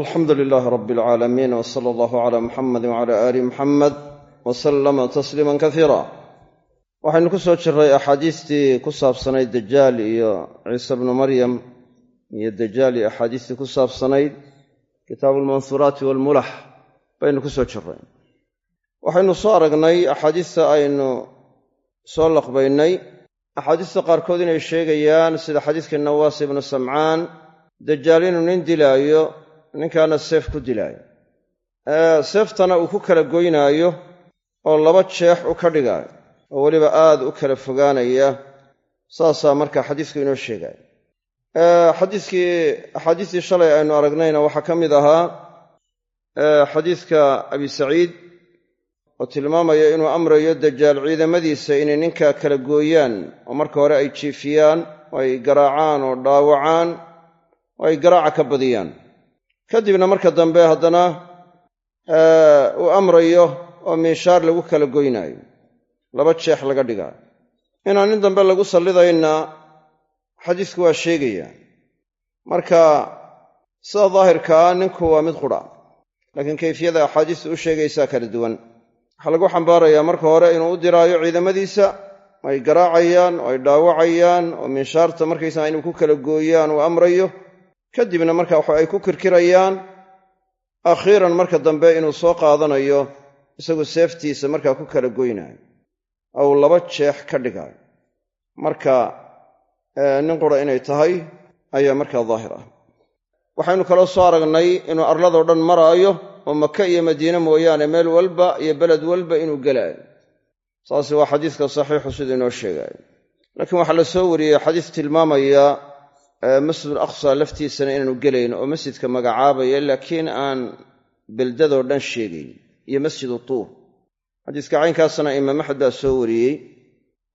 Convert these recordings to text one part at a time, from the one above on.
alxamdu lilaahi rabbi alcaalamiin w sala allahu cala muxamadi wcala aali muxamed wa sallama tasliiman waxaynu ku soo jirray axaadiistii ku saabsanayd dajaal iyo ciise bnu maryam iyo dajaal iyo axaadiistii ku saabsanayd kitaabu almansuuraati waalmulax baynu ku soo jirray. Waxaynu soo aragnay axaadiista aynu soo laqbaynay axaadiista qaarkood inay sheegayaan sida xadiiskii nawaas ibnu samcaan dajaal inuu nin dilaayo ninkaana seef ku dilaayo. Seeftana uu ku kala goynaayo oo laba jeex u ka dhigaayo oo weliba aad u kala fogaanaya saasaa marka xadiisku inoo sheegaya xadiiskii axaadiistii shalay aynu aragnayna waxaa ka mid ahaa xadiiska abi saciid oo tilmaamaya inuu amrayo dajaal ciidamadiisa inay ninkaa kala gooyaan oo marka hore ay jiifiyaan oo ay garaacaan oo dhaawacaan oo ay garaaca ka badiyaan kadibna marka dambe haddana uu amrayo oo miishaar lagu kala goynaayo. Laba jeex laga dhigaayo inaan nin dambe lagu sallidayna xadiisku waa sheegaya. Marka sida daahirkaa ninku waa mid qudha laakiin kayfiyada axaadiistu u sheegaysaa kala duwan. Waxaa lagu xambaarayaa marka hore inuu u diraayo ciidamadiisa ay garaacayaan oo ay dhaawacayaan oo minshaarta markaysaa inuu ku kala gooyaan uu amrayo kadibna marka waxa ay ku kirkirayaan akhiiran marka dambe inuu soo qaadanayo isagu seeftiisa markaa ku kala goynaayo ou laba jeex ka dhigaayo marka nin qura inay tahay ayaa markaa daahir ah waxaynu kaloo soo aragnay inuu arladoo dhan maraayo oo maka iyo madiine mooyaane meel walba iyo beled walba inuu gelaayo saasi waa xadiiska saxiixu siduu inoo sheegaayo laakiin waxaa la soo wariyey xadiis tilmaamaya masjidul aqsa laftiisana inaanu gelayn oo masjidka magacaabaya laakiin aan beldadoo dhan sheegayn iyo masjidu tuur. Xadiiska caynkaasna imaam axmed baa soo wariyey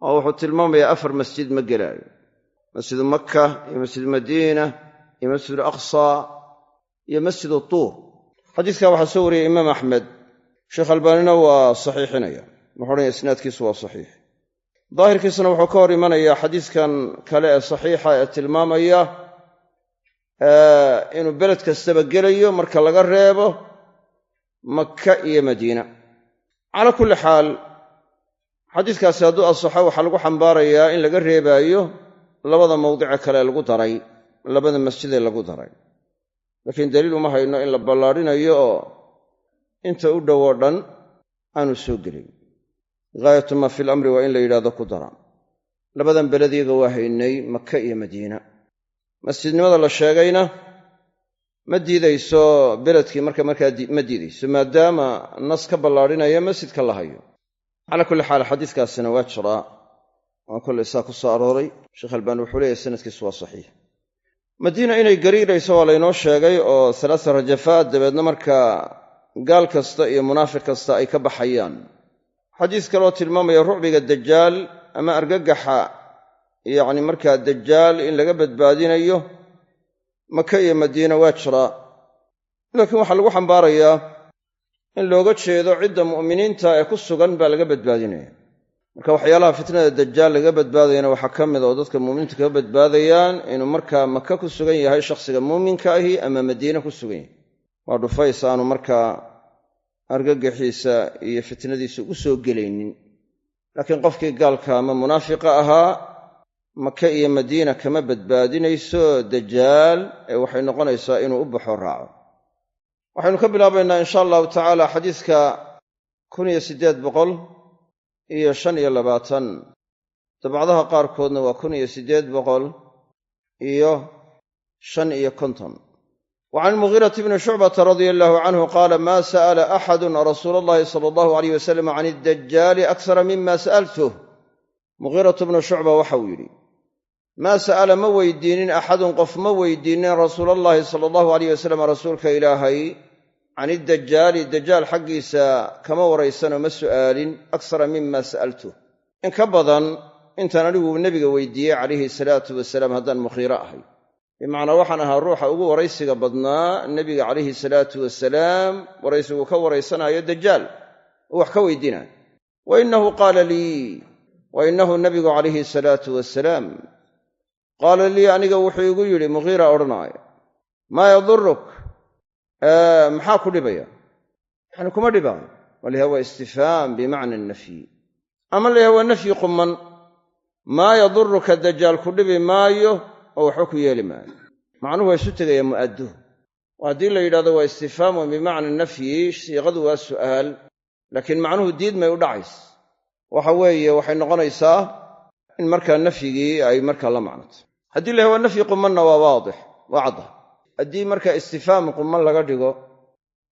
oo wuxuu tilmaamayaa afar masjid ma gelaayo. Masjidu makka iyo masjidu madiina iyo masjidul aqsa iyo masjidu tuur. Xadiiskaa waxaa soo wariyey imaam axmed. Sheekh albaanina waa saxiixinaya. Wuxuu odhanaya isnaadkiisu waa saxiix daahirkiisuna wuxuu ka hor imanayaa xadiiskan kale ee saxiixa ee tilmaamaya inuu beled kastaba gelayo marka laga reebo makka iyo madiina. Calaa kulli xaal xadiiskaasi hadduu asaxo waxaa lagu xambaarayaa in laga reebaayo labada mawdice kale lagu daray labada masjidee lagu daray. Laakiin daliil uma hayno in la ballaadhinayo oo inta u dhowoo dhan aanu soo gelin gaayatu maa fi lamri waa in la yidhahdo ku dara labadan beled iyaga waa haynay maka iyo madiina. Masjidnimada la sheegayna ma diidayso beledkii marka markaa ma diidayso maadaama nas ka ballaadhinaya masjidka la hayo. Calaa kulli xaal xadiiskaasina waa jiraa waan kollay saa ku soo arooray. Sheekh albaan wuxuu leeyahy sanadkiisu waa saxiix. Madiina inay gariirayso waa laynoo sheegay oo salaasa rajafaad dabeedna markaa gaal kasta iyo munaafiq kasta ay ka baxayaan xadiis kaleoo tilmaamaya rucbiga dajaal ama argagaxa yacni markaa dajaal in laga badbaadinayo maka iyo madiina waa jiraa laakiin waxaa lagu xambaarayaa in looga jeedo cidda mu'miniinta ee ku sugan baa laga badbaadinaya. Marka waxyaalaha fitnada dajaal laga badbaadayana waxaa ka mid oo dadka muuminiinta kaga badbaadayaan inuu markaa maka ku sugan yahay shakhsiga muuminka ahi ama madiine ku sugan yahay. Waa dhufays aanu markaa argagaxiisa iyo fitnadiisa u soo gelaynin. Laakiin qofkii gaalka ama munaafiqa ahaa maka iyo madiina kama badbaadinayso dajaal ee waxay noqonaysaa inuu u baxo raaco. Waxaynu ka bilaabaynaa insha allahu tacaala xadiiska kun iyo siddeed boqol iyo shan iyo labaatan. Dabcdaha qaarkoodna waa kun iyo siddeed boqol iyo shan iyo konton almugiirati bni shucbata radia allahu canhu qaala maa sa'ala axadun rasuula allahi sala allahu alayh wasalam can iddajaali aksara mima sa'altuh mugiiratu bnu shucba waxauu yidhi maa sa'ala ma weydiinin axadun qof ma weydiinin rasuulallaahi sala allahu alayh wasalam rasuulka ilaahay can iddajaali dajaal xaggiisa kama waraysanoo ma su'aalin aksara mima sa'altuh in ka badan intaan anigu nebiga weydiiyey calayhi salaatu wasalaam haddaan mukhiiro ahay bimacnaa waxaan ahaa ruuxa ugu waraysiga badnaa nebiga calayhi salaatu wasalaam waraysigu ka waraysanaayo dajaal. Oo wax ka weydiinaayo wa innahu qaala lii wa innahu nabigu calayhi salaatu wasalaam qaala lii aniga wuxuu igu yidhi mughiira odhanaayo maa yaduruk maxaa ku dhibaya? Yani kuma dhibaayo walaha waa istifhaam bimacna nafyi. Ama layaha waa nafyi quman maa yaduruka dajaal ku dhibi maayo oo waxba ku yeeli maayo. Macnuhu waa isu tegaya mu'adduh haddii la yidhahdo waa istifhaamun bimacna nafyi siiqadu waa su'aal laakiin macnuhu diidmay u dhacays waxa weeye waxay noqonaysaa in markaa nafyigii ay markaa la macnoto haddii la waa nafyi qumanna waa waadix waa cadda haddii markaa istifhaam quman laga dhigo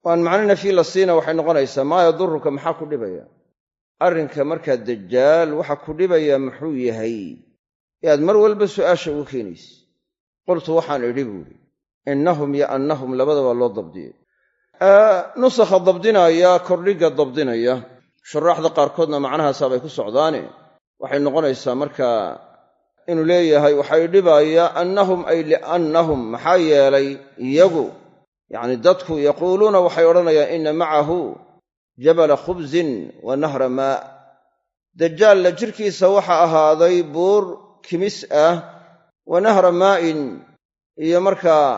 oo aan macno nafyi la siina waxay noqonaysaa maa yaduruka maxaa ku dhibaya? Arrinka markaa dajaal waxa ku dhibaya muxuu yahay ee mar walba su'aasha ugu keenaysa. Qultu waxaan idhi buuhi innahum yo annahum labadaba loo dabdiyey nusakha dabdinaya kordhigga dabdinaya shuraaxda qaarkoodna macnahaasaabay ku socdaane. Waxay noqonaysaa markaa inuu leeyahay waxay dhibaya annahum ay liannahum maxaa yeelay iyagu yacni dadku yaquuluuna waxay odhanayaan inna macahu jabala khubsin wa nahra maa. Dajaalla jirkiisa waxa ahaaday buur kimis ah wa nahra maa'in iyo markaa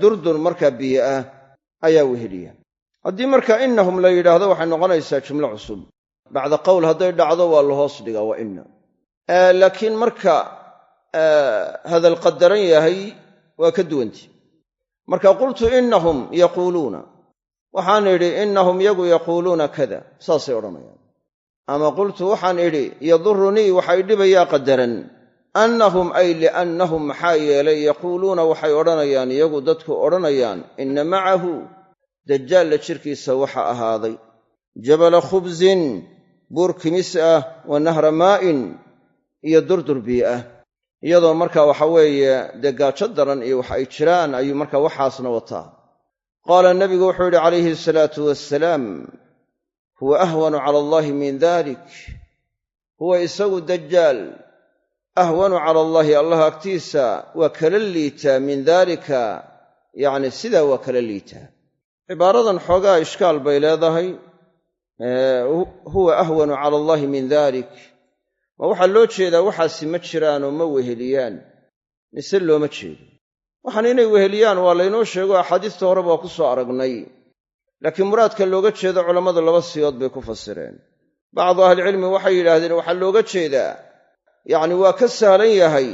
durdur markaa biyo ah ayaa weheliya. Haddii marka innahum la yidhaahdo waxay noqonaysaa jumlo cusub. Bacda qowl hadday dhacdo waa la hoos dhigaa waa inna. Laakiin marka hadal qadaran yahay waa ka duwanti. Marka qultu innahum yaquuluuna. Waxaan idhi innahum yagu yaquuluuna kada saasay odhanayaan ama qultu waxaan idhi yadurunii waxay dhibayaa qadaran. Annahum ay liannahum maxaa yeelay yaquuluuna waxay odhanayaan iyagu dadku odhanayaan inna macahu dajaalla jirkiisa waxa ahaaday. Jabala khubsin buur kimis ah wa nahra maa'in iyo durdur bii ah. Iyadoo marka waxa weeye dee gaajo daran iyo wax ay jiraan ayuu marka waxaasna wataa. Qaala nabigu wuxuu yidhi calayhi asalaatu wassalaam huwa ahwanu cala allaahi min dalik. Huwa isagu dajaal ahwanu cala allaahi allah agtiisa waa kala liitaa min daalika. Yacni sidaa waa kala liitaa. Cibaaradan xoogaa ishkaal bay leedahay. Huwa ahwanu cala allaahi min dalik. Ma waxaa loo jeedaa waxaasi ma jiraanoo ma weheliyaan. Mise looma jeedo. Waxaan inay weheliyaan waa laynoo sheego axaadiista horeba waa ku soo aragnay laakiin muraadka looga jeedo culammadu laba siyood bay ku fasireen. Bacdu ahlicilmi waxay yidhaahdeen waxaa looga jeedaa. Yacni waa ka sahlan yahay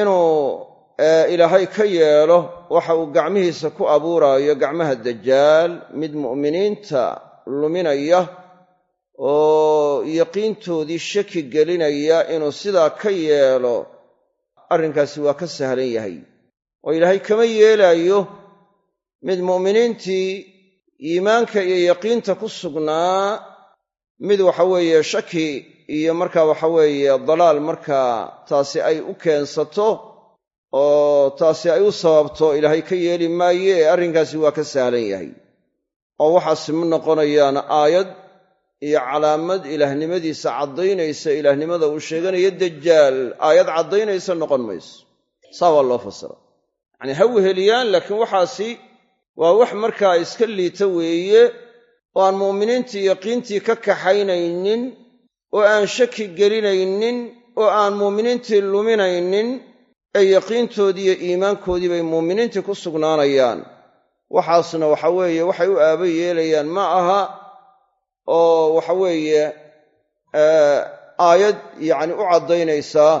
inuu ilaahay ka yeelo waxa uu gacmihiisa ku abuuraayo gacmaha dajaal mid mu'miniinta luminaya oo yaqiintoodii shaki gelinaya inuu sidaa ka yeelo. Arrinkaasi waa ka sahlan yahay. Oo ilaahay kama yeelaayo mid mu'miniintii iimaanka iyo yaqiinta ku sugnaa mid waxa weeye shaki iyo markaa waxa weeye dalaal markaa taasi ay u keensato oo taasi ay u sababto ilaahay ka yeeli maaye arrinkaasi waa ka sahlan yahay. oo waxaasi ma noqonayaan aayad iyo calaamad ilaahnimadiisa caddaynaysa ilaahnimada uu sheeganayo dajaal aayad caddaynaysa noqon mayso. Saa waa loo fasira yacnii ha weheliyaan laakiin waxaasi waa wax markaa iska liita weeye oo aan mu'miniintii yaqiintii ka kaxaynaynin oo aan shaki gelinaynin oo aan muuminiintii luminaynin ee yaqiintoodii iyo iimaankoodii bay muuminiintii ku sugnaanayaan. Waxaasna waxa weeye waxay u aaba yeelayaan ma aha oo waxa weeye aayad yacni u caddaynaysaa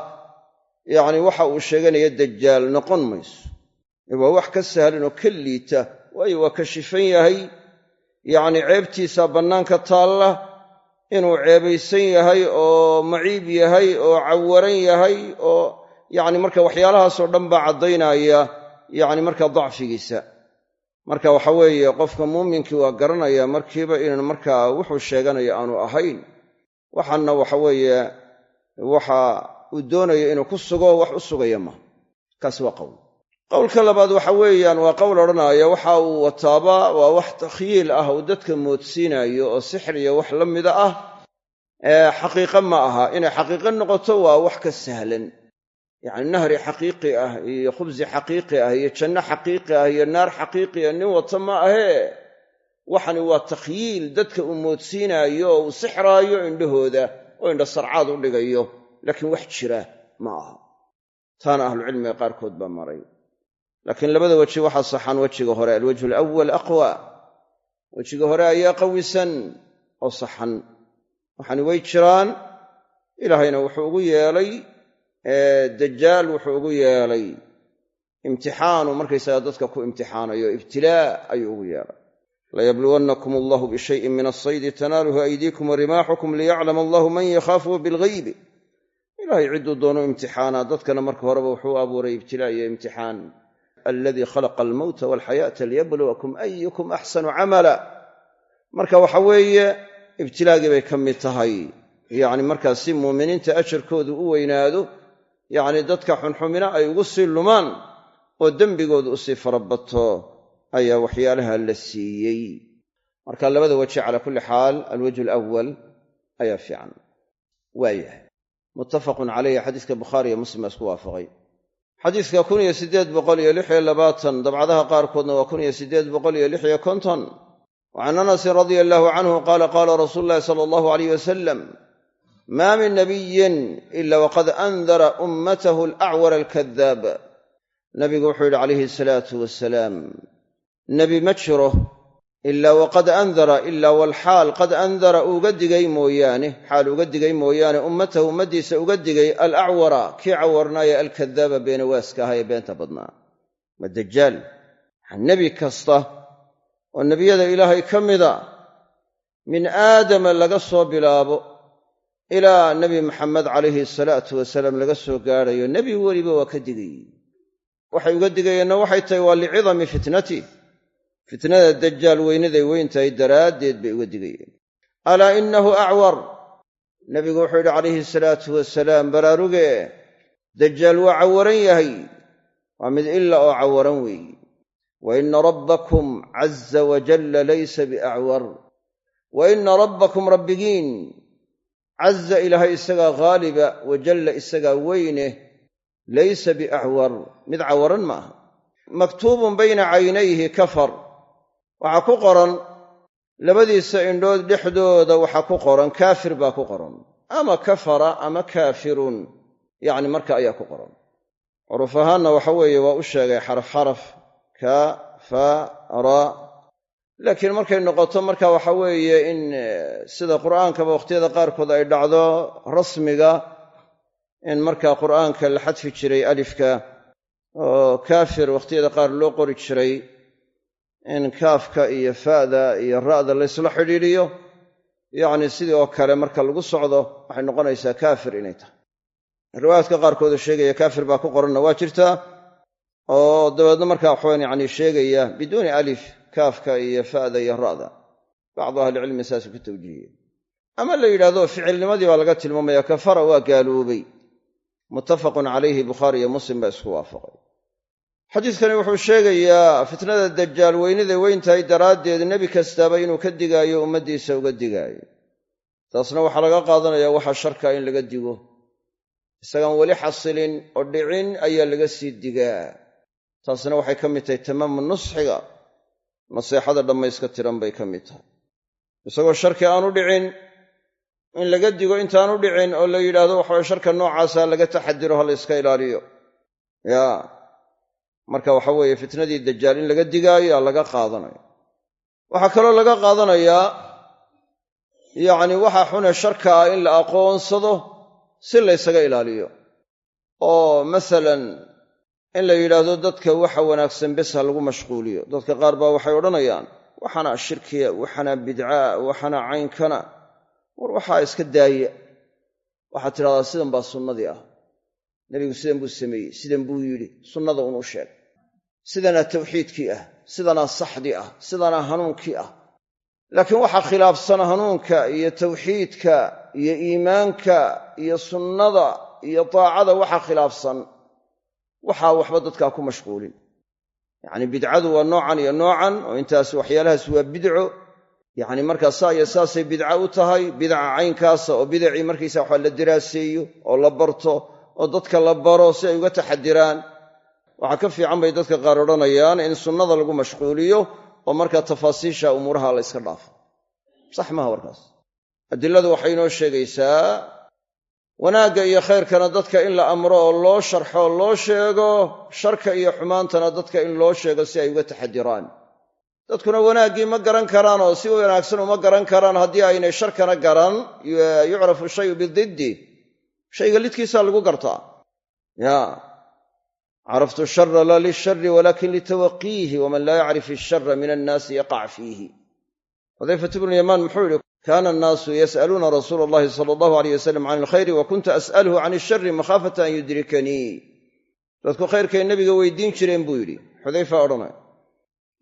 yacni waxa uu sheeganaya dajaal noqon mayso. Waa wax ka sahlan oo ka liita waayo waa ka shifan yahay. Yacni ceebtiisa bannaanka taalla inuu ceebaysan yahay oo maciib yahay oo cawaran yahay oo yacni marka waxyaalahaasoo dhan baa caddaynaya yacni marka dacfigiisa. Marka waxa weeye qofka muuminkii waa garanaya markiiba inaan markaa wuxuu sheeganaya aanu ahayn. Waxaana waxa weeye waxa uu doonayo inuu ku sugo wax u sugaya ma. Kaasi waa qowl qowlka labaad waxa weeyaan waa qowl odhanaya waxa uu wataaba waa wax takhyiil ah uu dadka moodsiinayo oo sixir iyo wax la mida ah. Xaqiiqo ma aha. Inay xaqiiqo noqoto waa wax ka sahlan. Yacni nahri xaqiiqi ah iyo khubsi xaqiiqi ah iyo janno xaqiiqi ah iyo naar xaqiiqi ah nin wata ma ahee waxani waa takhyiil dadka uu moodsiinaayo oo uu sixraayo indhahooda oo indha sarcaad u dhigayo. Laakiin wax jira ma aha. Taana ahlucilmiga qaarkood baa maray laakiin labada weji waxaa saxan wejiga hore alwajhu alawal aqwa. Wejiga hore ayaa qawisan oo saxan. Waxaani way jiraan ilaahayna wuxuu ugu yeelay dajaal wuxuu ugu yeelay. Imtixaanu markaysaga dadka ku imtixaanayo ibtilaa ayuu ugu yeelay. Layabluwannakum allahu bishayin min asaydi tanaaluhu aydiikum wa rimaaxukum liyaclama allahu man yakhaafuhu bilghaybi. Ilahay cidduu doono imtixaanaa dadkana marka horeba wuxuu abuuray ibtilaa iyo imtixaan aladii khalaqa almowta walxayaata liyabluwakum ayukum axsanu camala marka waxa weeye ibtilaagii bay ka mid tahay. Yacni markaa si muuminiinta ajarkoodu u weynaado yacni dadka xunxumina ay ugu sii lumaan oo dembigoodu u sii farabato ayaa waxyaalaha la siiyey. Marka labada weji calaa kulli xaal alwajhu alawal ayaa fiican. Waayahay. Muttafaqun calayhi xadiiska bukhaari iyo muslim baa isku waafaqay xadiiska kun iyo siddeed boqol iyo lix iyo labaatan dabcadaha qaarkoodna waa kun iyo siddeed boqol iyo lix iyo konton. Wa can anasin radia allahu canhu qaala qaala rasuulu llahi sala allahu alayh wasalam maa min nabiyin ila waqad andara ummatahu alacwara alkadaab nabigu wuxuu yidhi calayhi salaatu wasalaam nebi ma jiro ilaa waqad andara ilaa walxaal qad andara uga digay mooyaane xaal uga digay mooyaane ummatahu ummaddiisa uga digay alacwara kii cawarnaaya alkadaaba beenawaaska ahaa ee beenta badnaa. Ma dajaal nebi kasta oo nebiyada ilaahay ka mida min aadama laga soo bilaabo ilaa nebi maxamed calayhi salaatu wasalaam laga soo gaadhayo. Nebi weliba waa ka digay. Waxay uga digayeenna waxay tahay waa licidami fitnati fitnada dajaal weynaday weyn tahay daraaddeed bay uga digayeen. Alaa innahu acwar. Nebigu wuxuu yidhi calayhi salaatu wasalaam baraaruge dajaal waa cawaran yahay. Waa mid ila oo cawaran weeye wa ina rabbakum caza wajalla laysa biacwar. Wa ina rabbakum rabbigiin. Caza ilaahay isagaa ghaaliba wajalla isagaa weyne laysa biacwar. Mid cawaran ma aha maktuubun bayna caynayhi kafar waxaa ku qoran labadiisa indhood dhexdooda waxaa ku qoran kaafir baa ku qoran. Ama kafara ama kaafirun. Yacni marka ayaa ku qoran. Xuruf ahaanna waxa weeye waa u sheegay xaraf xaraf ka fa ra. Laakiin markay noqoto marka waxa weeye in sida qur'aankaba wakhtiyada qaarkood ay dhacdo rasmiga in marka qur'aanka la xadfi jiray alifka oo kaafir wakhtiyada qaar loo qori jiray in kaafka iyo fa'da iyo ra'da laysla xidhiidhiyo yacni sidii oo kale marka lagu socdo waxay noqonaysaa kaafir inay tahay. Riwaayaadka qaarkoodoo sheegaya kaafir baa ku qoranna waa jirtaa oo dabeedna markaa waxawan yacni sheegaya biduuni alif kaafka iyo fa'da iyo ra'da. Bacdu ahlicilmi saasuu ku tawjiihiyey. Ama la yidhahdo ficilnimadii baa laga tilmaamaya kafara waa gaaloobay muttafaqun calayhi bukhaari iyo muslim baa isku waafaqay xadiidkani wuxuu sheegayaa fitnada dajaal weynida weyn tahay daraaddeed nebi kastaaba inuu ka digaayo ummaddiisa uga digaayo. Taasna waxaa laga qaadanayaa waxa sharka in laga digo. Isagaan weli xasilin oo dhicin ayaa laga sii digaa. Taasna waxay ka mid tahay tamaamu nusxiga. Naseexada dhammayska tiran bay ka mid tahay. Isagoo sharki aanu dhicin in laga digo intaanu dhicin oo la yidhaahdo waxaway sharka noocaasa laga taxadiro ha la yska ilaaliyo. Yaa marka waxa weeye fitnadii dajaal in laga digaayo laga qaadanayo waxaa kaloo laga qaadanayaa yacni waxa xune sharka ah in la aqoonsado si laysaga ilaaliyo. Oo masalan in la yidhaahdo dadka waxa wanaagsan bes lagu mashquuliyo. Dadka qaar baa waxay odhanayaan waxana shirkiya waxana bidcaa waxana caynkana. War waxaa iska daaya waxaad tidhahdaa sidan baa sunnadii ah nebigu sidan buu sameeyey sidan buu yidhi sunnada unuu sheeg. Sidanaa tawxiidkii ah sidanaa saxdii ah sidanaa hanuunkii ah. Laakiin waxaa khilaafsan hanuunka iyo tawxiidka iyo iimaanka iyo sunnada iyo daacada waxaa khilaafsan waxaa waxba dadkaa ku mashquulin. Yacni bidcadu waa noocan iyo noocan oo intaas waxyaalahaas waa bidco. Yacni markaa saa iyo saasay bidca u tahay bidaca caynkaasa oo bidacii markaysa waxa la diraaseeyo oo la barto oo dadka la baro si ay uga taxadiraan waxaa ka fiican bay dadka qaar odhanayaan in sunnada lagu mashquuliyo oo markaa tafaasiisha umuuraha la yska dhaafo. Sax maaha warkaas. Adiladu waxay inoo sheegaysaa wanaagga iyo khayrkana dadka in la amro oo loo sharxo oo loo sheego sharka iyo xumaantana dadka in loo sheego si ay uga taxadiraan dadkuna wanaaggii ma garan karaan oo si wanaagsan uma garan karaan haddii aynay sharkana garan yucrafu shayu bididdi shayga lidkiisaa lagu gartaa ya. Caraftu shara laa lishari walakin litawaqiihi waman laa yacrif ishara min annaasi yaqac fiihi. Xudayfat bnu yamaan muxuu yihi kaana annaasu yas'aluuna rasuula allahi sala allahu aleyh wasalam can alkhayri wa kunta as'aluhu can ishari makhaafata an yudrikanii. Dadku khayrkay nebiga weydiin jireen buu yidhi. Xudayfa odhanay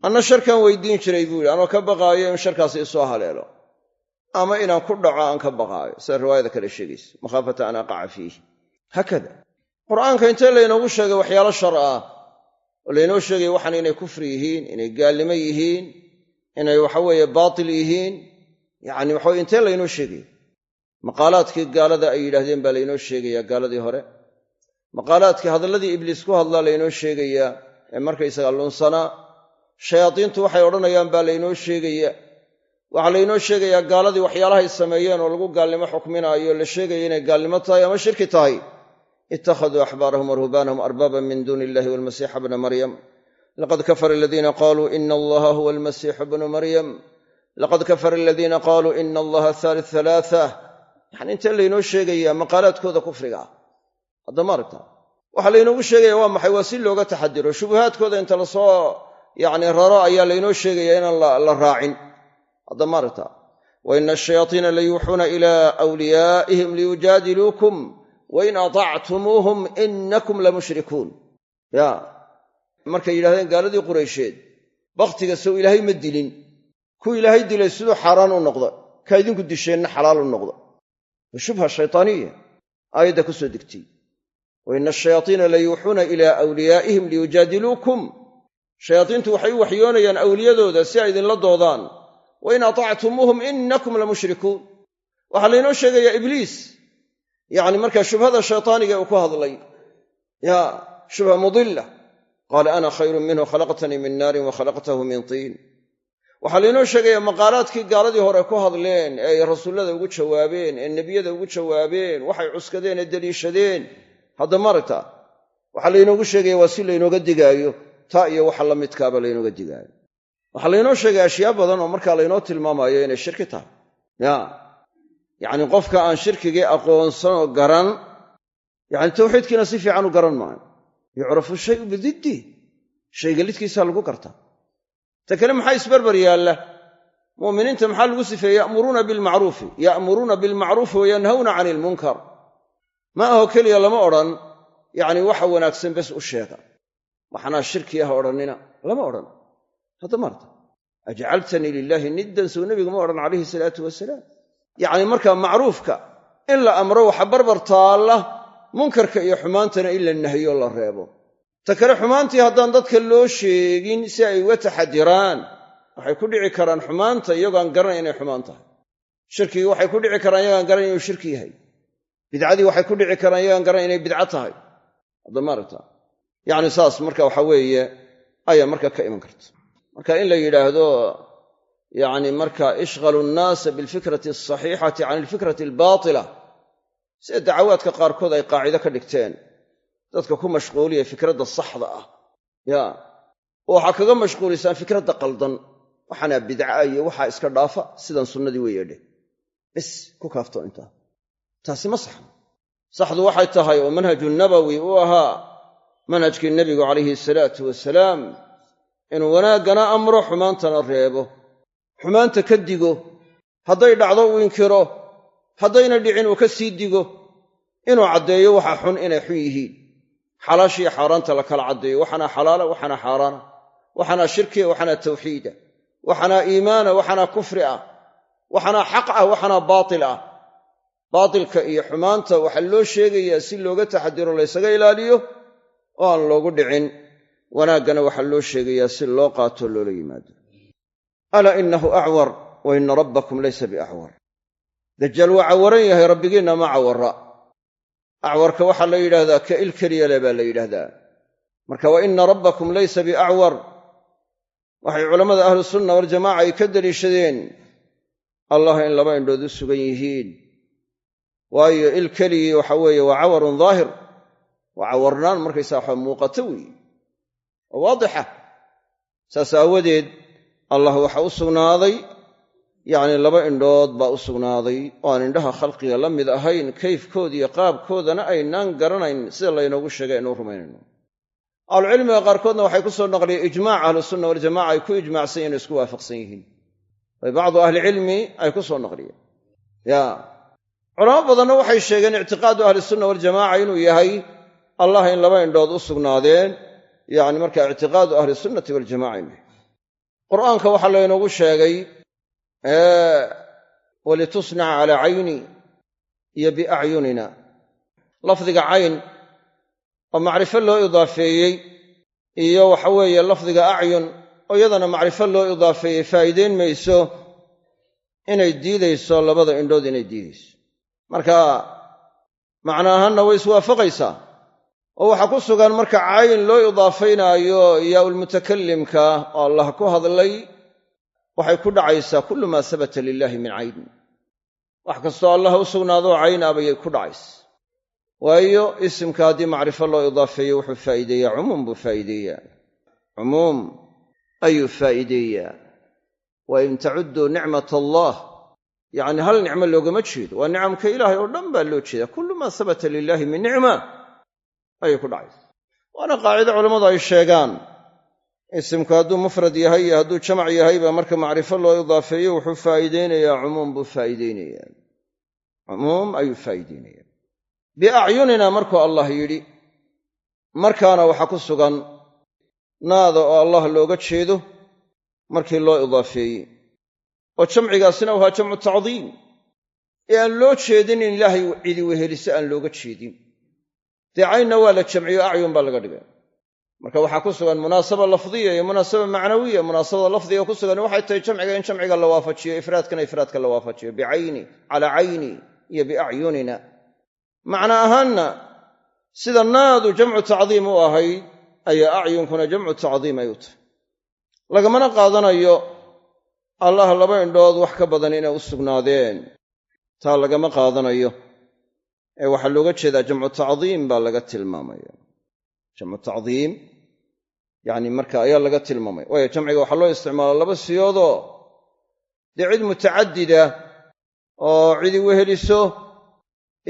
anna sharkan weydiin jiray buu yidhi anoo ka baqaayo in sharkaasi isoo haleelo ama inaan ku dhaco aan ka baqaayo. Sida riwaayada kale sheegaysa. Makhaafata an aqaca fiihi. Qur'aanka intee laynoogu sheegay waxyaalo shar ah? Oo laynoo sheegaya waxaan inay kufri yihiin inay gaalnimo yihiin inay waxaweeye baatil yihiin? Yacni waxaweye intee laynoo sheegaya maqaalaadkii gaalada ay yidhaahdeen baa laynoo sheegayaa gaaladii hore. Maqaalaadkii hadalladii ibliis ku hadlaa laynoo sheegayaa ee markaysaga lunsanaa. Shayaadiintu waxay odhanayaan baa laynoo sheegaya waxaa laynoo sheegayaa gaaladii waxyaalahay sameeyeen oo lagu gaalnimo xukminaayo la sheegaya inay gaalnimo tahay ama shirki tahay. Ittakhaduu axbaarahum wa ruhbaanahum arbaaban min duuni illahi walmasiixa bna maryam. Laqad kafara aladiina qaluu ina allaha huwa almasiixu bnu maryam. Laqad kafara aladiina qaluu ina allaha haalit halaaa yani intee laynoo sheegayaa maqaalaadkooda kufriga. Ah haddama aragta. Waxaa laynoogu sheegaya waa maxay? Waa si looga taxadiro. Shubuhaadkooda inta la soo yacni raro ayaa laynoo sheegaya inaan la raacin haddama aragta wa ina ashayaatiina layuuxuuna ilaa wliyaa'ihim liyujaadiluukum wain atactumuuhum inakum lamushrikuun ya markay yidhahdeen gaaladii quraysheed bakhtiga sow ilaahay ma dilin. Kuu ilaahay dilay siduu xaaraan u noqda kaa idinku disheenna xalaal u noqda wa shubha shaytaaniya aayadda ku soo degtay. Wa ina ashayaatiina layuuxuuna ilaa wliyaa'ihim liyujaadiluukum shayaadiintu waxay u waxyoonayaan awliyadooda si ay idinla doodaan wa in atactumuuhum inakum lamushrikuun. Waxaa laynoo sheegayaa ibliis. Yacni markaa shubhada shaytaaniga uu ku hadlay. Ya shubha mudilla. Qaala ana khayrun minhu khalaqtanii min naarin wa khalaqtahu min tiin. Waxaa laynoo sheegayaa maqaalaadkii gaaladii hore ku hadleen ee ay rasuullada ugu jawaabeen ee nebiyada ugu jawaabeen waxay cuskadeen ee deliishadeen. Hadda maragta waxaa laynoogu sheegaya waa si laynooga digaayo taa iyo waxa la midkaaba laynooga digaayo waxaa laynoo sheegaya ashyaa badan oo markaa laynoo tilmaamayo inay shirki tahay. Ya yacni qofka aan shirkigii aqoonsanoo garan yacni tawxiidkiina si fiican u garan maayo. Yucrafu shayu bididdi. Shayga lidkiisaa lagu gartaa ta kale maxaa isbarbar yaalla? Mu'miniinta maxaa lagu sifeeye ya'muruuna bilmacruufi ya'muruuna bilmacruufi wa yanhawna cani ilmunkar ma aho keliya lama odhan yacni waxa wanaagsan bes u sheega. Waxanaa shirki ah odhannina lama odhan hadda maarta ajcaltanii lilaahi niddan sow nebigu ma odhan calayhi salaatu wasalaam yacni markaa macruufka in la amro waxa barbar taalla munkarka iyo xumaantana in la nahyo la reebo. Ta kale xumaantii haddaan dadka loo sheegin si ay uga taxadiraan waxay ku dhici karaan xumaanta iyagoaan garanay inay xumaan tahay. Shirkigii waxay ku dhici karaan iyagaan garan inuu shirki yahay. Bidcadii waxay ku dhici karaan iyagaan garan inay bidco tahay. Hadda maaragta yacni saas marka waxa weeye ayaa marka ka iman karta marka in la yidhaahdo yacni marka ishqalu nnaasa bilfikrati alsaxiixati can alfikrati albaatila sida dacawaadka qaarkood ay qaacido ka dhigteen? Dadka ku mashquuliya fikradda saxda ah. Ya oo waxaa kaga mashquulisaan fikradda qaldan waxaana bidca iyo waxaa iska dhaafa sidan sunnadii wey yeedhe. Bis ku kaafto intaa. Taasi ma saxno saxdu waxay tahay oo manhaju nabawi uu ahaa manhajkii nebigu calayhi salaatu wasalaam inuu wanaaggana amro xumaantana reebo. Xumaanta ka digo hadday dhacdo uu inkiro haddayna dhicin uu ka sii digo inuu caddeeyo waxa xun inay xun yihiin. Xalaashiiyo xaaraanta la kala caddeeyo waxaana xalaala waxaana xaaraana waxaana shirkiya waxaana tawxiida waxaana iimaana waxaana kufri ah waxaana xaq ah waxaana baatil ah. Baatilka iyo xumaanta waxaa loo sheegayaa si looga taxadiro laysaga ilaaliyo oo aan loogu dhicin wanaaggana waxaa loo sheegayaa si loo qaatoo loola yimaado. Alaa innahu acwar wa ina rabbakum laysa biacwar. Dajaal waa cawaran yahay rabbigiinna ma cawara acwarka waxaa la yidhaahdaa ka il keliya le baa la yidhaahdaa. Marka wa ina rabbakum laysa biacwar. Waxay culammada ahlusunna waljamaca ay ka deliishadeen allah in laba indhood u sugan yihiin. Waayo il keligii waxa weeye waa cawarun daahir. Waa cawarnaan markaysaa waxa muuqato weeye oo waadixa. Saas aawadeed allah waxa u sugnaaday yacni laba indhood baa u sugnaaday. Oo aan indhaha khalqiga la mid ahayn kayfkooda iyo qaabkoodana aynaan garanayn sida laynoogu sheegay aynuu rumaynayno. Ahlucilmiga qaarkoodna waxay ku soo naqliyeen ijmaac ahlusunna waljamaca ay ku ijmaacsan yihiin isku waafaqsan yihiin. Bay bacdu ahlicilmi ay ku soo naqliyeen. Ya. Culamo badanna waxay sheegeen ictiqaadu ahlisunna waljamaca inuu yahay allah in laba indhood u sugnaadeen yacni marka ictiqaadu ahlisunnati qur'aanka waxaa laynoogu sheegay walitusnaca calaa cayni iyo biacyunina. Lafdiga cayn oo macrifo loo idaafeeyey iyo waxa weeye lafdiga acyun oo iyadana macrifo loo idaafeeyey faa'iideyn mayso inay diidayso labada indhood inay diidayso. Marka macna ahaanna way iswaafaqaysaa oo waxaa ku sugan marka cayn loo idaafaynaayo yaa-ulmutakallimka oo allah ku hadlay waxay ku dhacaysaa kullu maa sabata lilaahi min cayn. Wax kastoo allah u sugnaadoo cayn ah bayay ku dhacaysa. Waayo isimka haddii macrifo loo idaafeeyo wuxuu faa'iideeyaa cumuum buu faa'iideeyaa. Cumuum ayuu faa'iideeyaa. Wa in tacudduu nicmat allah yacni hal nicmo loogama jeedo waa nicamka ilaahay oo dhan baa loo jeedaa. Kullu maa sabata lilaahi min nicma ayay ku dhacaysa. Waana qaacido culammadu ay sheegaan isimku hadduu mufrad yahay iyo hadduu jamac yahayba marka macrifo loo idaafeeyo wuxuu faa'iideynayaa cumuum buu faa'iideynayaa cumuum ayuu faa'iideynayaa biacyunina markuu allah yidhi markaana waxaa ku sugan naada oo allah looga jeedo markii loo idaafeeyey oo jamcigaasina wahaa jamcu tacdiim. Ee aan loo jeedin in ilaahay cidi weheliso aan looga jeedin dee caynna waa la jamciyo acyun baa laga dhigay. Marka waxaa ku sugan munaasaba lafdiya iyo munaasaba macnawiya. Munaasabada lafdiga ku sugan waxay tahay jamciga in jamciga la waafajiyo ifraadkana ifraadka la waafajiyo. Bicayni calaa cayni iyo biacyunina macna ahaanna sida naadu jamcu tacdiim u ahayd ayaa acyunkuna jamcu tacdiim ay u tahay. Lagamana qaadanayo allah laba indhood wax ka badan inay u sugnaadeen. Taa lagama qaadanayo ee waxaa looga jeedaa jamcu tacdiim baa laga tilmaamaya. Jamcu tacdiim yacni marka ayaa laga tilmaamaya. Waayo jamciga waxaa loo isticmaala laba siyoodoo dee cid mutacadida oo cidi weheliso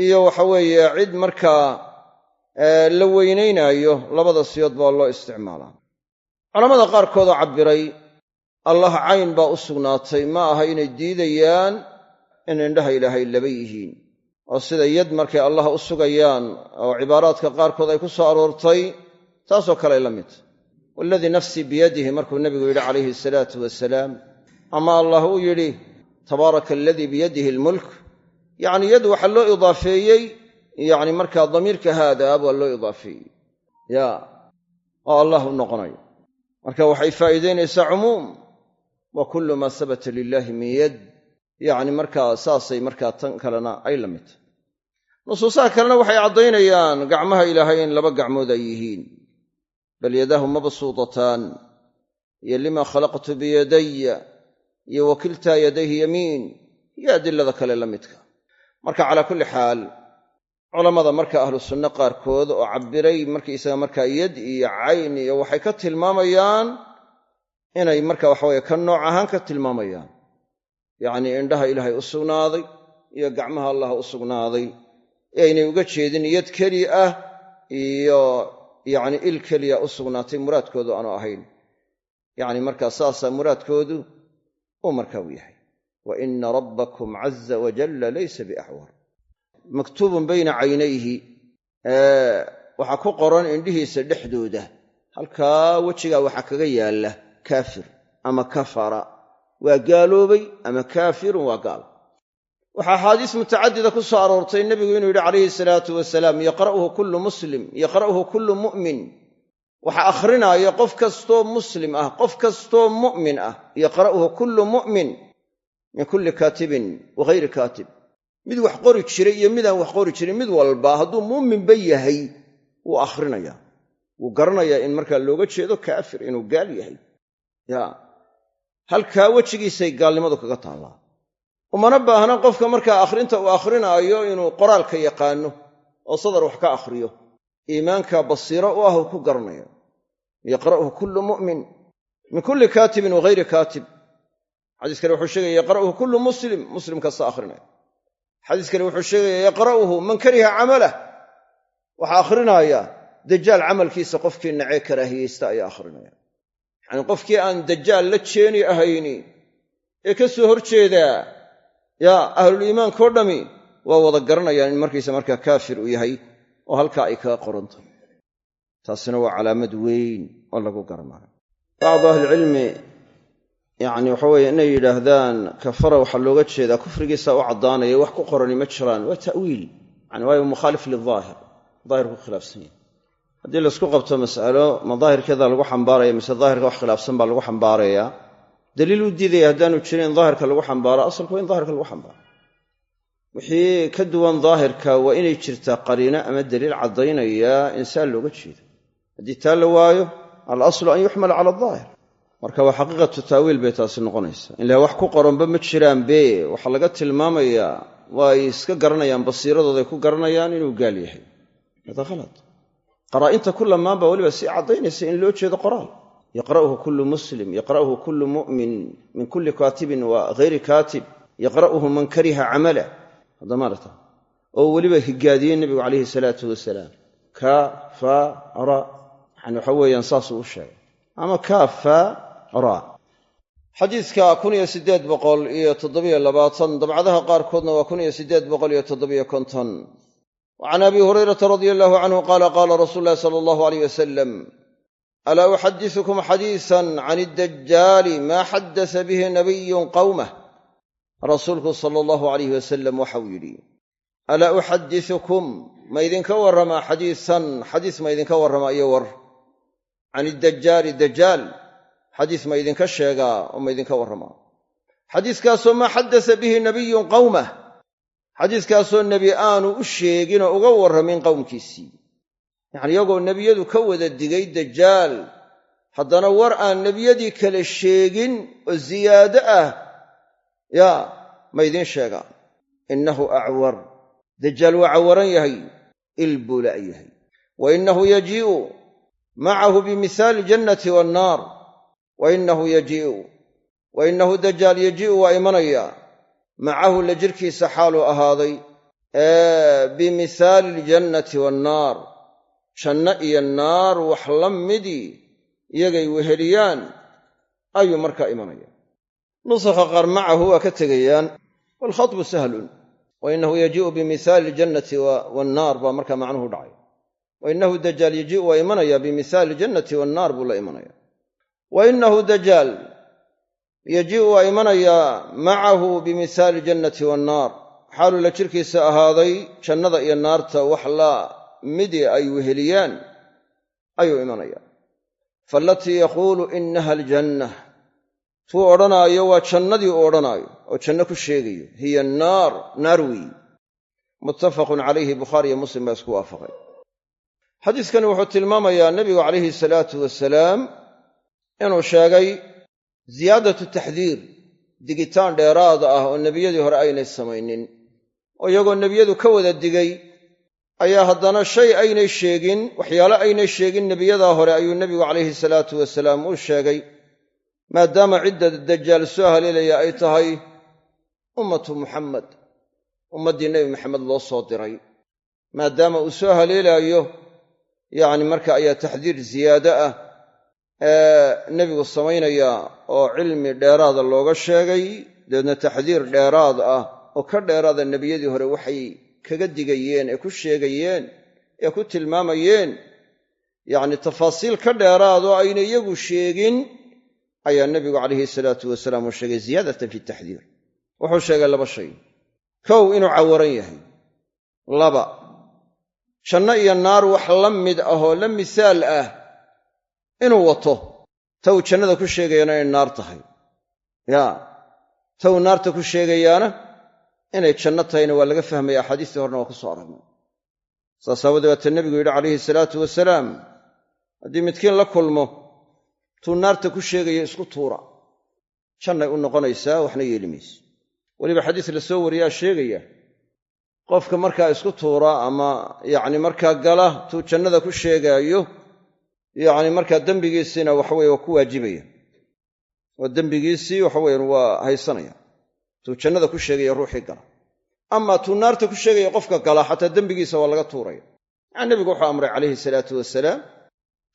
iyo waxa weeye cid markaa la weynaynaayo labada siyood baa loo isticmaalaa. Culammada qaarkoodoo cabbiray allah cayn baa u sugnaatay ma aha inay diidayaan in indhaha ilaahay laba yihiin oo sida yad markay allah u sugayaan oo cibaaraadka qaarkood ay ku soo aroortay taasoo kale la mid. Waaladii nafsii biyadihi markuu nebigu yidhi calayhi salaatu wasalaam ama allah uu yidhi tabaaraka aladii biyadihi almulk. Yacni yad waxaa loo idaafeeyey yacni markaa damiirka haadaab waa loo idaafeeyey. Ya oo allah u noqonayo. Marka waxay faa'iidaynaysaa cumuum. Wa kullu maa sabata lilaahi min yad yacni markaa saasay markaa tan kalena ay la mid. Tahay nusuusaha kalena waxay caddaynayaan gacmaha ilaahay in laba gacmood ay yihiin. Bal yadaahu mabsuudataan iyo lima khalaqtu biyadaya iyo wa kiltaa yadayhi yamiin iyo adilada kale la midka. Marka calaa kulli xaal culammada marka ahlu sunne qaarkood oo cabbiray markaysaga markaa yad iyo cayn iyo waxay ka tilmaamayaan inay marka waxaweye ka nooc ahaan ka tilmaamayaan yacnii indhaha ilaahay u sugnaaday iyo gacmaha allah u sugnaaday. Ee aynay uga jeedin yad keli ah iyo yacni il keliya u sugnaatay muraadkoodu aanu ahayn. Yacni markaa saasaa muraadkoodu uu markaa u yahay. Wa ina rabbakum caza wajalla laysa biacwar maktuubun bayna caynayhi waxaa ku qoran indhihiisa dhexdooda. Halkaa wejigaa waxaa kaga yaalla kaafir ama kafara waa gaaloobay ama kaafirun waa gaal. Waxaa axaadiis mutacadida ku soo aroortay nebigu inuu yidhi calayhi salaatu wasalaam yaqra'uhu kullu muslim yaqra'uhu kullu mu'min. Waxa akhrinaayo qof kastoo muslim ah qof kastoo mu'min ah yaqra'uhu kullu mu'min min kulli kaatibin wa ghayri kaatib. Mid wax qori jiray iyo midaan wax qori jirin mid walba hadduu muuminba yahay wuu akhrinayaa. Wuu garanayaa in markaa looga jeedo kaafir inuu gaal yahay. Ya halkaa wejigiisay gaalnimadu kaga taallaa umana baahna qofka markaa akhrinta uu akhrinaayo inuu qoraalka yaqaano oo sadar wax ka akhriyo. Iimaanka basiiro u ah uu ku garanayo. Yaqra'uhu kullu mu'min min kulli kaatibin wagayri kaatib. Xadiis kale wuxuu sheegaya yaqra'uhu kullu muslim muslim kasta akhrinaya xadiis kale wuxuu sheegaya yaqra'uhu man kariha camalah waxaa akhrinaya dajaal camalkiisa qofkii nacee karaahiyeysta ayaa akhrinaya yacanii qofkii aan dajaal la jeeni ahayni. Ee ka soo hor jeedaa yaa ahluliimaankao dhami. Waa wada garanayaan in markiisa markaa kaafir uu yahay oo halkaa ay kaga qorantahy taasina waa calaamad weyn oo lagu garanayo bacdu ahlicilmi yacni waxa weeye inay yidhaahdaan kafara waxaa looga jeedaa kufrigiisa u caddaanaya wax ku qorani ma jiraan waa ta'wiil. Yani waayo mukhaalif lidaahir daahirku khilaafsan yahay haddii laysku qabto mas'alo ma daahirkeeda lagu xambaaraya mise daahirka wax khilaafsan baa lagu xambaarayaa daliil u diidaya haddaanu jirin in daahirka lagu xambaaro asalku in daahirka lagu xambaaro. Wixii ka duwan daahirka waa inay jirtaa qariino ama daliil caddaynaya insaan looga jeedo. Haddii taa la waayo alaslu an yuxmala cala daahir. Marka waa xaqiiqatu taawiil bay taasi noqonaysa in la wax ku qoranba ma jiraanbe waxaa laga tilmaamayaa waa ay iska garanayaan basiiradooday ku garanayaan inuu gaal yahay. Hada khalad qaraa'inta ku lamaan baa weliba sii caddaynaysa in loo jeedo qoraal. Yaqra'uhu kullu muslim yaqra'uhu kullu mu'min min kulli kaatibin wa hayri kaatib. Yaqra'uhu man kariha camala hadda maarata oo weliba higaadiyey nebigu calayhi salaatu wasalaam. Kafara yani waxa weeyaan saasuu u sheegay. Ama kafara xadiidka kun iyo siddeed boqol iyo toddobiyo labaatan dabcadaha qaarkoodna waa kun iyo siddeed boqol iyo toddobiyo konton وcan abi hurayrata radia allahu canhu qaala qaala rasuulu ulahi sala allahu aleyh wasalam alaa uxadisukum xadiisan can iddajaali maa xaddasa bihi nabiyun qawmah rasuulku sala allahu alayh wasalam waxau yidhi alaa uxadisukum ma idinka warramaa xadiisan xadiis ma idinka warramaa iyo war can iddajaali dajaal xadiis ma idinka sheegaa oo ma idinka warramaa xadiiskaasoo maa xaddasa bihi nabiyun qawmah xadiiskaasoo nebi aanu u sheegin oo uga warramin qowmkiisii. Yacni iyagoo nebiyadu ka wada digay dajaal haddana war aan nebiyadii kale sheegin oo ziyaado ah yaa ma idiin sheegaa innahu acwar. Dajaal waa cawaran yahay il buu la' yahay. Wa innahu yajii'u macahu bimihaali aljannati waannaar wa innahu yajii'u wa innahu dajaal yajii'u waa imanaya macahu la jirkiisa xaaluu ahaaday bimihaali aljannati waannaar janno iyo naar wax la midii iyagay weheliyaan ayuu markaa imanaya. Nusakha qaar macahu waa ka tegayaan waalkhatbu sahlun wa innahu yajii'u bimihaali aljannati waannaar baa markaa macnuhu dhacay. Wa innahu dajaal yajii'u waa imanaya bimihaali aljannati waannaar buu la imanaya. Wa innahu dajaal yajii'u waa imanayaa macahu bimihaali aljannati waannaar xaaluu la jirkiisa ahaaday jannada iyo naarta wax la midii ay weheliyaan ayuu imanayaa faalatii yaquulu inaha aljanna. Tuu odhanaayo waa jannadii uu odhanaayo oo janno ku sheegayo. Hiya annaar naar weeyi muttafaqun calayhi bukhaari iyo muslim baa isku waafaqay. Xadiiskani wuxuu tilmaamayaa nebigu calayhi salaatu wasalaam inuu sheegay ziyaadatu taxdiir digitaan dheeraada ah oo nebiyadii hore aynay samaynin. Oo iyagoo nebiyadu ka wada digay ayaa haddana shay aynay sheegin waxyaalo aynay sheegin nebiyadaa hore ayuu nebigu calayhi salaatu wasalaam u sheegay. Maadaama cidda dajaal soo haleelaya ay tahay ummatu muxammed ummaddii nebi maxamed loo soo diray. Maadaama uu soo haleelaayo yacni marka ayaa taxdiir ziyaado ah nebigu samaynaya oo cilmi dheeraada looga sheegay dabeedna taxdiir dheeraad ah oo ka dheeraada nebiyadii hore waxay kaga digayeen ee ku sheegayeen ee ku tilmaamayeen. Yacni tafaasiil ka dheeraad oo ayna iyagu sheegin ayaa nebigu calayhi salaatu wasalaam uu sheegay ziyaadatan fi taxdiir. Wuxuu sheegay laba shay. Kow inuu cawaran yahay. Laba janno iyo naar wax la mid ah oo la misaal ah inuu wato ta uu jannada ku sheegayana inay naar tahay. Yaa ta uu naarta ku sheegayaana inay janno tahayna waa laga fahmaya axaadiistii horena waa ku soo aragnay. Saas aawadee nebigu yidhi calayhi salaatu wasalaam haddii midkiin la kulmo tuu naarta ku sheegayo isku tuura. Jannay u noqonaysaa waxna yeeli mayso. Weliba xadiis la soo wariyaa sheegaya qofka markaa isku tuura ama yacni markaa gala tuu jannada ku sheegaayo yacni markaa dembigiisiina waxaweye waa ku waajibaya. Oo dembigiisii waxaweyan waa haysanaya. Tuu jannada ku sheegaya ruuxii gala. Ama tuu naarta ku sheegaya qofka gala xataa dembigiisa waa laga tuuraya. Yani nebigu wuxuu amray calayhi salaatu wasalaam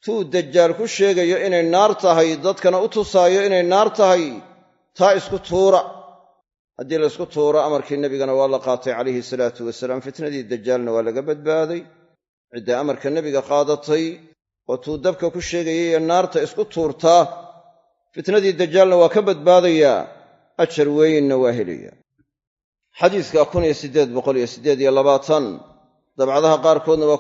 tuu dajaal ku sheegayo inay naar tahay dadkana u tusaayo inay naar tahay taa isku tuura. Haddii la isku tuuro amarkii nebigana waa la qaatay calayhi salaatu wasalaam fitnadii dajaalna waa laga badbaaday. Cidda amarka nebiga qaadatay oo tuu dabka ku sheegayay ee naarta isku tuurtaa fitnadii dajaalna waa ka badbaadayaa ajar weynna waa helaya. Labaatan dabcadaha qaarkoodna waa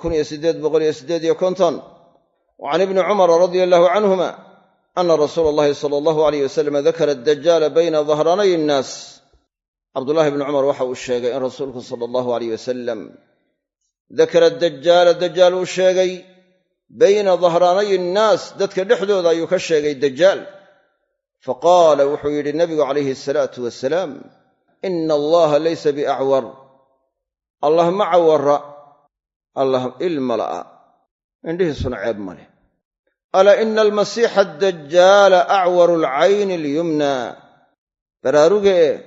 wa can ibni cumara radia allahu canhuma ana rasuula allahi sala allahu alayh wasalam dakara adajaala bayna dahranay innaas cabdullahi bni cumar waxa uu sheegay in rasuulku sala allahu alayh wasalam dakara dajaala dajaal uu sheegay bayna dahraanay innaas dadka dhexdooda ayuu ka sheegay dajaal faqaala wuxuu yidhi nabigu calayhi asalaatu wasalaam ina allaha laysa biacwar. Allah ma cawara allah ilma la'a. Indhihiisuna ceeb ma leh. Alaa ina almasiixa adajaala acwaru alcayni alyumna. Baraarugee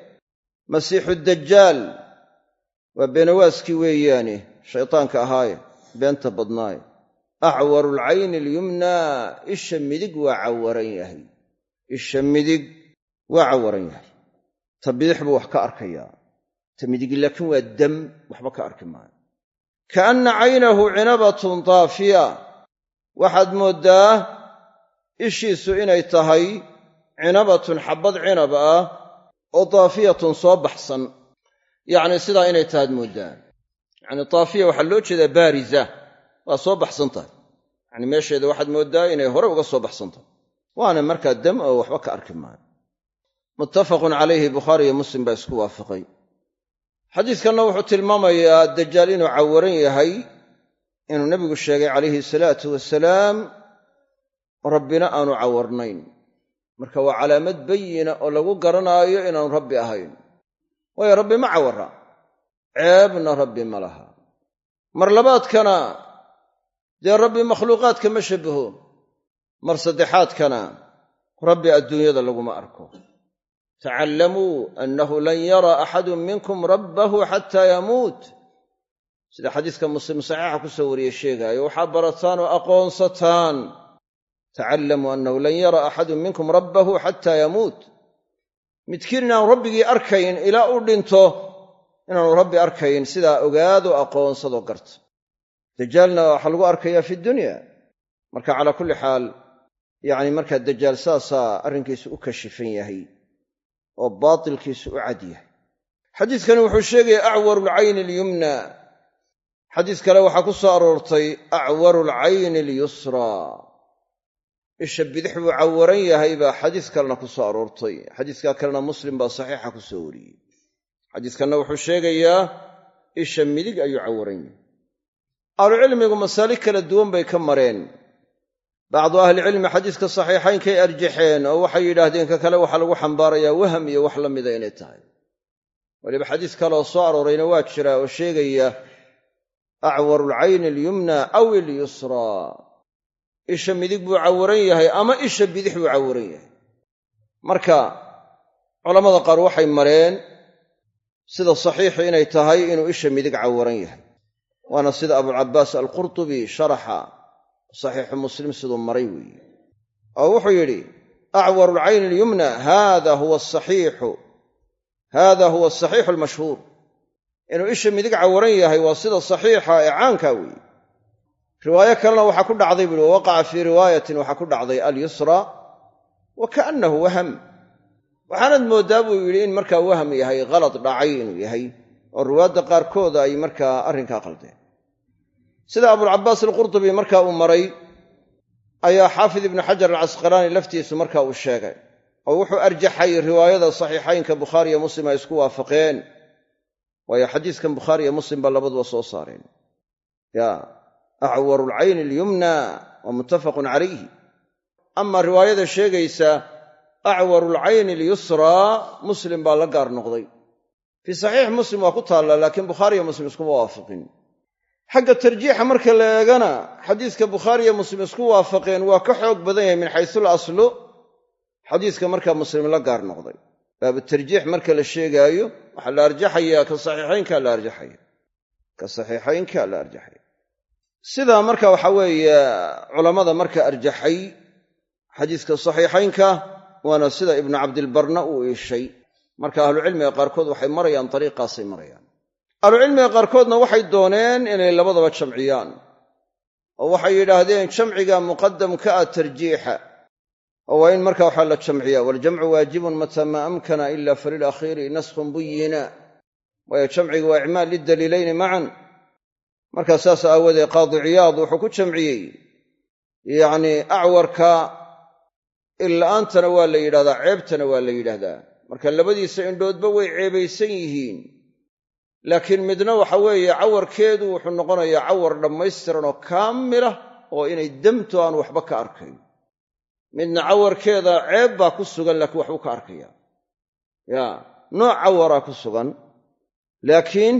masiixu dajaal waa beenawaaskii weeyaane shaytaanka ahaaye beenta badnaaye acwaru alcayni alyumnaa isha midig waa cawaran yahay isha midig waa cawaran yahay ta bidix buu wax ka arkayaa ta midigi laakiin waa dam waxba ka arki maayo kaanna caynahu cinabatun daafiya waxaad mooddaa ishiisu inay tahay cinabatun xabbad cinab ah oo daafiyatun soo baxsan yacni sidaa inay tahaad mooddaa yacni daafiya waxaa loo jeedaa baarisa waa soo baxsan tahay yacni meesheeda waxaad mooddaa inay hore uga soo baxsan tahay waana markaa dam oo waxba ka arki maayo. Muttafaqun calayhi bukhaari iyo muslim baa isku waafaqay. Xadiiskanna wuxuu tilmaamayaa dajaal inuu cawaran yahay inuu nebigu sheegay calayhi salaatu wasalaam rabbina aanu cawarnayn. Marka waa calaamad bayina oo lagu garanaayo inaanu rabbi ahayn. Waayo rabbi ma cawara ceebna rabbi ma laha. Mar labaadkana dee rabbi makhluuqaadka ma shabbaho mar saddexaadkana rabbi adduunyada laguma arko. Tacallamuu annahu lan yara axadun minkum rabbahu xataa yamuut. Sida xadiiska muslim saxiixa ku soo wariye sheegaayo waxaa barataan oo aqoonsataan. Tacallamuu annahu lan yara axadun minkum rabbahu xataa yamuut. Midkiin inaanu rabbigii arkayn ilaa uu dhinto inaanu rabbi arkayn sidaa ogaado aqoonsado garta dajaalna waxaa lagu arkayaa fi dunya. Marka calaa kulli xaal yacni markaa dajaal saasaa arrinkiisu u kashifan yahay oo baatilkiisu u cad yahay. Xadiidkani wuxuu sheegaya acwaru alcayni alyumna. Xadiis kale waxaa ku soo aroortay acwaru alcayni alyusraa isha bidix buu cawaran yahay baa xadiis kalena ku soo aroortay. Xadiiskaa kalena muslim baa saxiixa ku soo wariyey. Xadiiskanna wuxuu sheegayaa isha midig ayuu cawaran yahay ahlucilmigu masaalik kala duwan bay ka mareen. Bacdu ahlicilmi xadiiska saxiixaynkay arjaxeen oo waxay yidhaahdeen ka kale waxaa lagu xambaarayaa waham iyo wax la mida inay tahay. Weliba xadiis kaleoo soo aroorayna waa jiraa oo sheegaya acwaru alcayni alyumna aw ilyusraa isha midig buu cawaran yahay ama isha bidix buu cawaran yahay. Marka culammada qaar waxay mareen sida saxiixi inay tahay inuu isha midig cawaran yahay waana sida abulcabaas alqurtubi sharaxa saxiixu muslim siduu maray weeye. Oo wuxuu yidhi acwaru alcayni alyumna hada huwa asaxiixu hada huwa asaxiixu almashhuur. Inuu isha midig cawaran yahay waa sida saxiixa ee caankaa weeye. Riwaayo kalena waxaa ku dhacday buuhi wawaqaca fii riwaayatin waxaa ku dhacday alyusra wa kaannahu waham waxaanad mooddaa buu yidhi in markaa waham yahay qalad dhacay inuu yahay oo riwaadda qaarkooda ay markaa arrinkaa qaldeen sida abulcabaas alqurtubi marka uu maray ayaa xaafid ibnu xajar alcasqalaani laftiisu marka uu sheegay. Oo wuxuu arjaxay riwaayada saxiixaynka bukhaariyo muslim ay isku waafaqeen. Waayo xadiiskan bukhaari iyo muslim baa labaduba soo saareen. Ya acwaru alcayni alyumna wa muttafaqun calayhi ama riwaayada sheegaysa acwaru alcayni alyusraa muslim baa la gaar noqday. Fii saxiix muslim waa ku taallaa laakiin bukhaariyo muslim iskuma waafaqin xagga tarjiixa marka la eegana xadiiska bukhaariyo muslim isku waafaqeen waa ka xoog badan yahay min xaysul aslu xadiiska markaa muslim la gaar noqday. Baabu tarjiix marka la sheegaayo waxaa la arjaxayaa ka saxiixaynka la arjaxaya. Ka saxiixaynka la arjaxaya. Sidaa marka waxa weeye culammada marka arjaxay xadiiska saxiixaynka waana sida ibnu cabdilbarna uu iishay. Marka ahlucilmiga qaarkood waxay marayaan dariiqaasay marayaan ahlucilmiga qaarkoodna waxay dooneen inay labadaba jamciyaan oo waxay yidhaahdeen jamciga muqadamka ah tarjiixa oo waa in marka waxaa la jamciya waljamcu waajibun mata maa amkana ila falilakhiiri naskhun buyina. Waayo jamciga waa icmaal lidaliilayni macan. Markaa saas aawoodee qaadi ciyaad wuxuu ku jamciyey yacnii acwarka illa'aantana waa la yidhahdaa ceebtana waa la yidhaahdaa marka labadiisa indhoodba way ceebaysan yihiin laakiin midna waxa weeye cawarkeedu wuxuu noqonayaa cawar dhammaystiran oo kaamilah oo inay demto aan waxba ka arkayn. Midna cawarkeeda ceeb baa ku sugan laakiin waxbuu ka arkaya. Ya nooc cawaraa ku sugan laakiin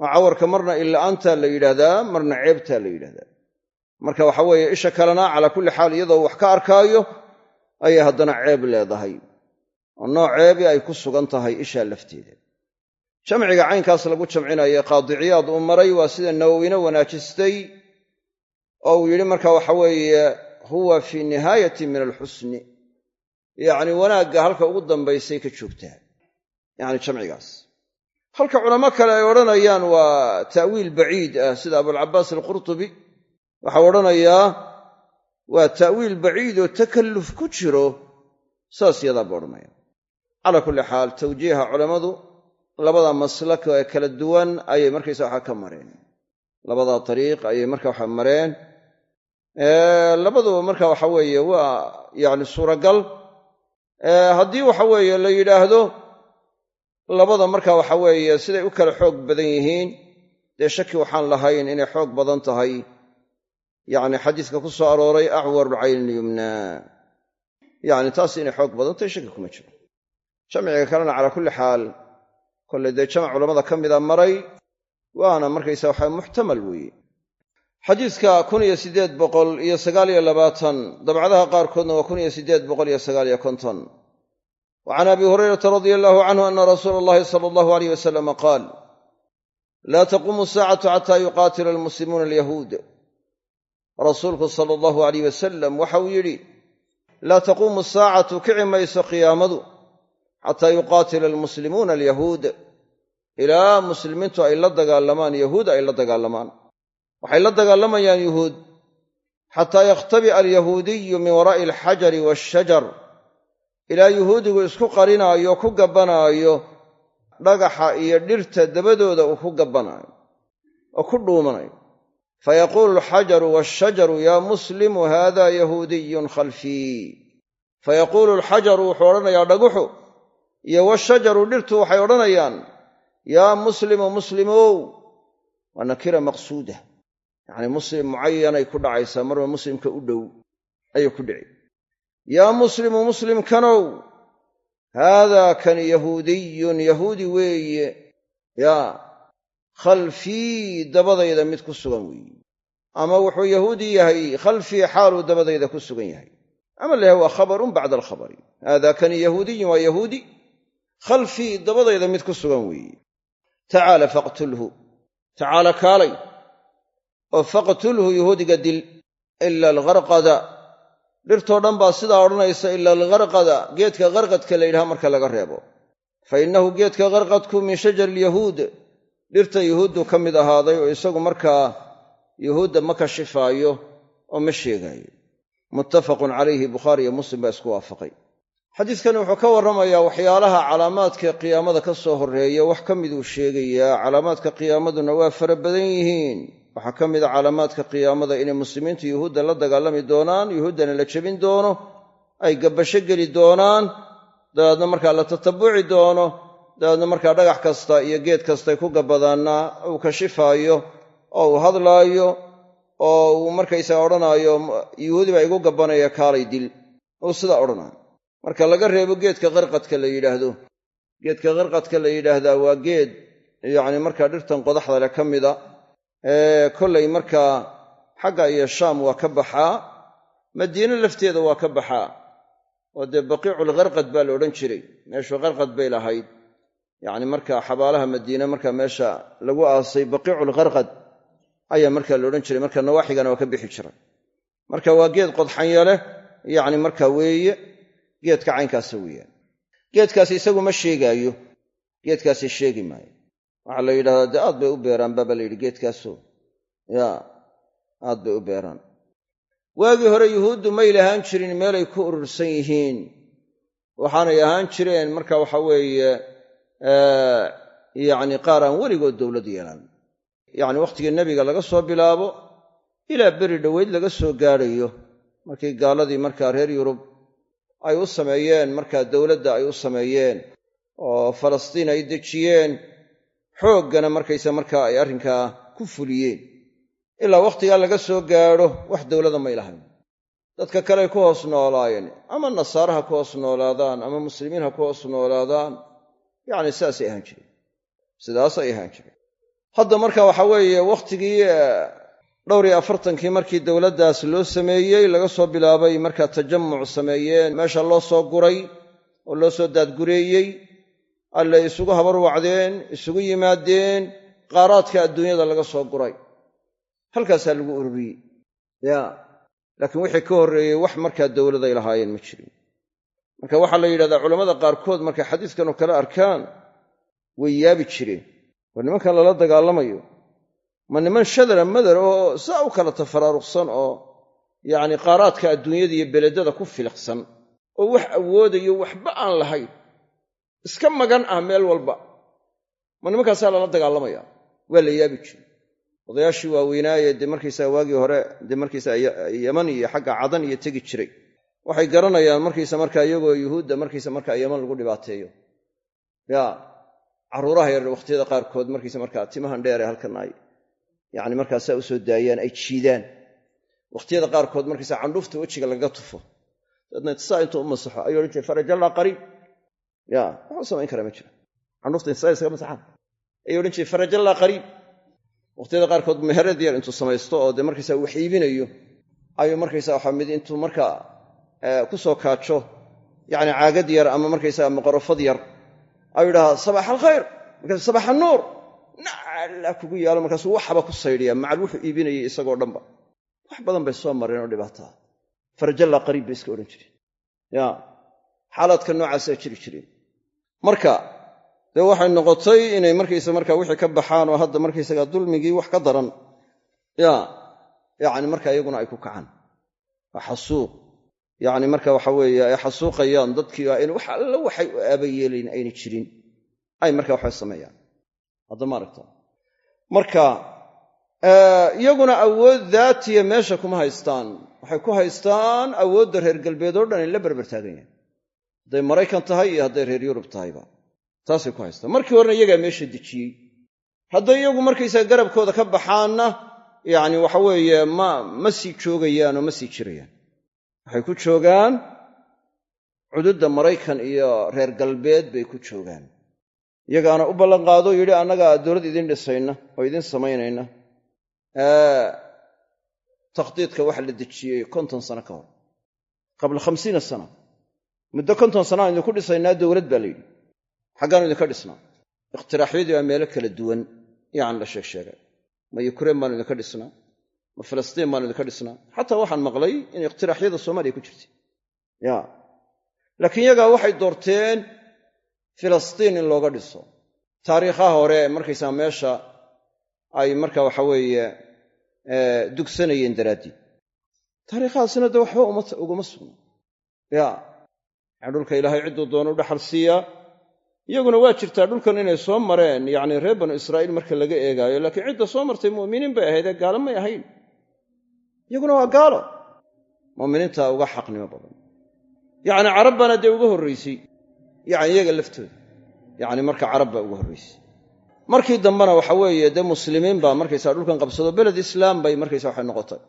cawarka marna illa'aantaa la yidhaahdaa marna ceebtaa la yidhahdaa marka waxa weeye isha kalena calaa kulli xaal iyadoo wax ka arkaayo ayay haddana ceeb leedahay. Oo nooc ceebi ay ku sugan tahay ishaa lafteeda jamciga caynkaas lagu jamcinayo qaadiciyaad uu maray waa sida nawowina wanaajistay oo uu yidhi marka waxa weeye huwa fii nihaayati min alxusni. Yacni wanaagga halka ugu dambaysay ka joogtaa yacni jamcigaas. Halka culamo kale ay odhanayaan waa ta'wiil baciid ah sida abulcabaas alqurtubi. Waxau odhanayaa waa ta'wiil baciid oo takalluf ku jiro. Saas yadaa buu odhanaya calaa kulli xaal tawjiiha culammadu labada maslak ee kala duwan ayay markaysa waxa ka mareen. Labada ariiq ayay marka waxa mareen. Labaduba marka waxa weeye waa yacni suuragal. Haddii waxa weeye la yidhaahdo labada marka waxa weeye siday u kala xoog badan yihiin. Dee shaki waxaan lahayn inay xoog badan tahay. Yacni xadiiska ku soo arooray acwaru lcayni yumnaa yacni taas inay xoog badan tahay shaki kuma jiro. Jamciga kalena calaa kulli xaal kolley dee jamac culammada ka mida maray waana markaysa waxa muxtamal weeye. Xadiiska kun iyo siddeed boqol iyo sagaal iyo labaatan dabcadaha qaarkoodna waa kun iyo siddeed boqol iyo sagaal iyo konton. Wa can abi hurayrata radia allahu canhu ana rasuula allahi sala allahu aleyh wasalama qaal laa taquumu saacatu xataa yuqaatila almuslimuuna alyahuud. Rasuulku sala allahu aleyh wasalam waxa uu yidhi laa taquumu saacatu kici mayso qiyaamadu xataa yuqaatila almuslimuuna alyahuud. Ilaa muslimiintu ay la dagaalamaan yahuud ay la dagaalamaan. Waxay la dagaalamayaan yuhuud xataa yakhtabi'a alyahuudiyu min waraa'i alxajari waashajar ilaa yuhuudigu isku qarinaayo ku gabbanaayo dhagaxa iyo dhirta dabadooda uu ku gabbanaayo oo ku dhuumanayo. Fayaquulu alxajaru waashajaru yaa muslimu haada yahuudiyun khalfii. Fayaquulu alxajaru wuxuu odhanayaa dhaguxu iyo washajaru dhirtu waxay odhanayaan yaa muslimu muslimow waa nakira maqsuuda. Yacni muslim mucayanay ku dhacaysaa marba muslimka u dhow ayay ku dhici. Yaa muslimu muslimkanow haadaa kan yahuudiyun yahuudi weeye yaa khalfii dabadayda mid ku sugan weeye ama wuxuu yahuudi yahay khalfii xaaluu dabadayda ku sugan yahay. Ama layahay waa khabarun bacda alkhabari haadaa kani yahuudiyun waa yahuudi khalfii dabadayda mid ku sugan weeye tacaala faqtulhu. Tacaala kaalay. Oo faqtulhu yahuudiga dil ila algharqada. Dhirtoo dhan baa sidaa odhanaysa ila algharqada geedka qarqadka la yidhaha marka laga reebo. Fa innahu geedka qarqadku min shajari alyahuud. Dhirta yuhuuddu ka mid ahaaday oo isagu markaa yuhuudda ma kashifaayo oo ma sheegaayo. Muttafaqun calayhi bukhaari iyo muslim baa isku waafaqay xadiidkani wuxuu ka warramayaa waxyaalaha calaamaadka qiyaamada ka soo horreeya. Wax ka miduu sheegayaa calaamaadka qiyaamaduna waa fara badan yihiin. Waxaa ka mid a calaamaadka qiyaamada inay muslimiintu yuhuudda la dagaalami doonaan yuhuuddana la jebin doono ay gabbasho geli doonaan dabeedna markaa la tatabuci doono dabeedna markaa dhagax kasta iyo geed kastay ku gabbadaanna uu kashifaayo oo uu hadlaayo oo uu markaysaga odhanaayo yuhuudi baa igu gabbanaya kaalay dil. Uu sidaa odhanaayo marka laga reebo geedka qarqadka la yidhaahdo. Geedka qarqadka la yidhaahdaa waa geed yacni markaa dhirtan qodaxda leh ka mida kollay markaa xagga iyo shaam waa ka baxaa madiine lafteeda waa ka baxaa oo dee baqiiculkarqad baa la odhan jiray. Meeshu qarqad bay lahayd. Yacni markaa xabaalaha madiine markaa meesha lagu aasay baqiiculkarqad ayaa markaa la odhan jiray. Marka nawaaxigana waa ka bixi jiray. Marka waa geed qodxanya leh yacni markaa weeye geedka caynkaasa weeyaan. Geedkaasi isagu ma sheegaayo geedkaasi sheegi maayo. Waxaa la yidhahdaa dee aad bay u beeraan? Baaba la yidhi geedkaaso ya aad bay u beeraan. Waagii hore yuhuuddu may lahaan jirin meelay ku urursan yihiin. Waxaanay ahaan jireen marka waxa weeye yacni qaar aan weligood dowlad yeelan yacni wakhtigii nebiga laga soo bilaabo ilaa beri dhoweyd laga soo gaadhayo. Markii gaaladii markaa reer yurub ay u sameeyeen markaa dowladda ay u sameeyeen oo falastiin ay dejiyeen xooggana markaysa markaa ay arrinkaa ku fuliyeen. Ilaa wakhtigaa laga soo gaadho wax dowladda may lahayn dadka kaley ku hoos noolaayeen ama nasaare ha ku hoos noolaadaan ama muslimiin ha ku hoos noolaadaan yacni sidaasay ahaan jireen. Sidaasay ahaan jireen. Hadda marka waxa weeye wakhtigii dhowr iyo afartankii markii dowladdaas loo sameeyey laga soo bilaabay markaa tajamuc sameeyeen. Meesha loo soo guray oo loo soo daadgureeyey alle isugu habarwacdeen isugu yimaadeen qaaraadka adduunyada laga soo guray. Halkaasaa lagu ururiyey. Ya laakiin wixii ka horreeyey wax markaa dowladay lahaayeen ma jirin. Marka waxaa la yidhahdaa culammada qaarkood markay xadiiskan oo kale arkaan way yaabi jireen. War nimankan lala dagaalamayo ma niman shadara madar oo saa u kala tafaraaruqsan oo yacni qaaraadka adduunyada iyo beledada ku filiqsan oo wax awoodayo waxba aan lahayn iska magan ah meel walba. Ma nimankaasaa lala dagaalamaya? Waa la yaabi jiray. Odayaashii waaweynaaye dee markaysaa waagii hore dee markaysaa yaman iyo xagga cadan iyo tegi jiray. Waxay garanayaan markaysa markaa iyagoo yuhuudda markaysa markaa yaman lagu dhibaateeyo. Ya carruuraha yar wakhtiyada qaarkood markaysa markaa timahan dheere halkan ay yacni markaasaa u soo daayaan ay jiidaan. Wakhtiyada qaarkood markaysa candhuufta wejiga lagaga tufo. Dabeedna saa intuu u ayuu odhan jiray farajallaa qariib. Ya waxuu samayn karaa ma jiro candhuufta insaa iskaga masaxaan. Ayuu odhan jiray farajallaa qariib. Wakhtiyada qaarkood meherad yar intuu samaysto oo dee markaysaa wax iibinayo ayuu markaysa waxa mid intuu markaa ku soo kaajo yacni caagad yar ama markaysaga maqorofad yar ayuu idhahaa sabax alkhayr markaasu sabax annuur nacalla kugu yaalo markaasuu waxaba ku saydhiyaa macal wuxuu iibinayay isagoo dhanba. Wax badan bay soo mareen oo dhibaataa farjalla qariib bay iska odhan jireen. Ya xaalaadka noocaasaa jiri jireen. Marka dee waxay noqotay inay markaysa marka wixii ka baxaan oo hadda markaysaga dulmigii wax ka daran. Ya yacni marka iyaguna ay ku kacaan. Xasuuq. Yacni marka waxa weeye ay xasuuqayaan dadkii waa in wax alla waxay u aabayeelayn ayna jirin. Ay marka waxay sameeyaan hadda ma aragta marka iyaguna awood daatiya meesha kuma haystaan. Waxay ku haystaan awoodda reer galbeed oo dhan ay la berber taagan yahay hadday maraykan tahay iyo hadday reer yurub tahayba taasay ku haystaan. Markii horena iyagaa meesha dejiyey. Hadday iyagu markaysaa garabkooda ka baxaanna yacni waxa weeye ma ma sii joogayaan oo ma sii jirayaan. Waxay ku joogaan cududda maraykan iyo reer galbeed bay ku joogaan iyagaana u ballanqaado yidhi annagaa dowlad idin dhisayna oo idin samaynayna. Takhdiidka waxa la dejiyey konton sano ka hor. Qabla khamsiina sana muddo konton sanaan idinku dhisaynaa dowlad baa la yidhi. Xaggaanu idinka dhisnaa. Ikhtiraaxyadii waa meelo kala duwan yacni la sheeg sheegay ma yukrain baanu idinka dhisnaa? Ma filistiin baanu idinka dhisnaa? Xataa waxaan maqlay in ikhtiraaxyada soomaaliya ku jirtay. Ya laakiin iyagaa waxay doorteen filistiin in looga dhiso. Taariikhaha hore markaysaa meesha ay marka waxa weeye dugsanayeen daraaddiid taariikhahaasina de waxba uguma sugna ya yani dhulka ilaahay cidduu doono u dhaxal siiyaa iyaguna waa jirtaa dhulkan inay soo mareen yacni reer banu israa'iil marka laga eegaayo laakiin cidda soo martay mu'miniin bay ahaydee gaalo may ahayn. Iyaguna waa gaalo. Mu'miniinta uga xaqnimo badan. Yacni carab baana dee uga horraysay yacni iyaga laftooda. Yacni marka carab baa uga horraysay markii dambena waxa weeye dee muslimiin baa markaysaa dhulkan qabsado beled islaam bay markaysa waxay noqotay.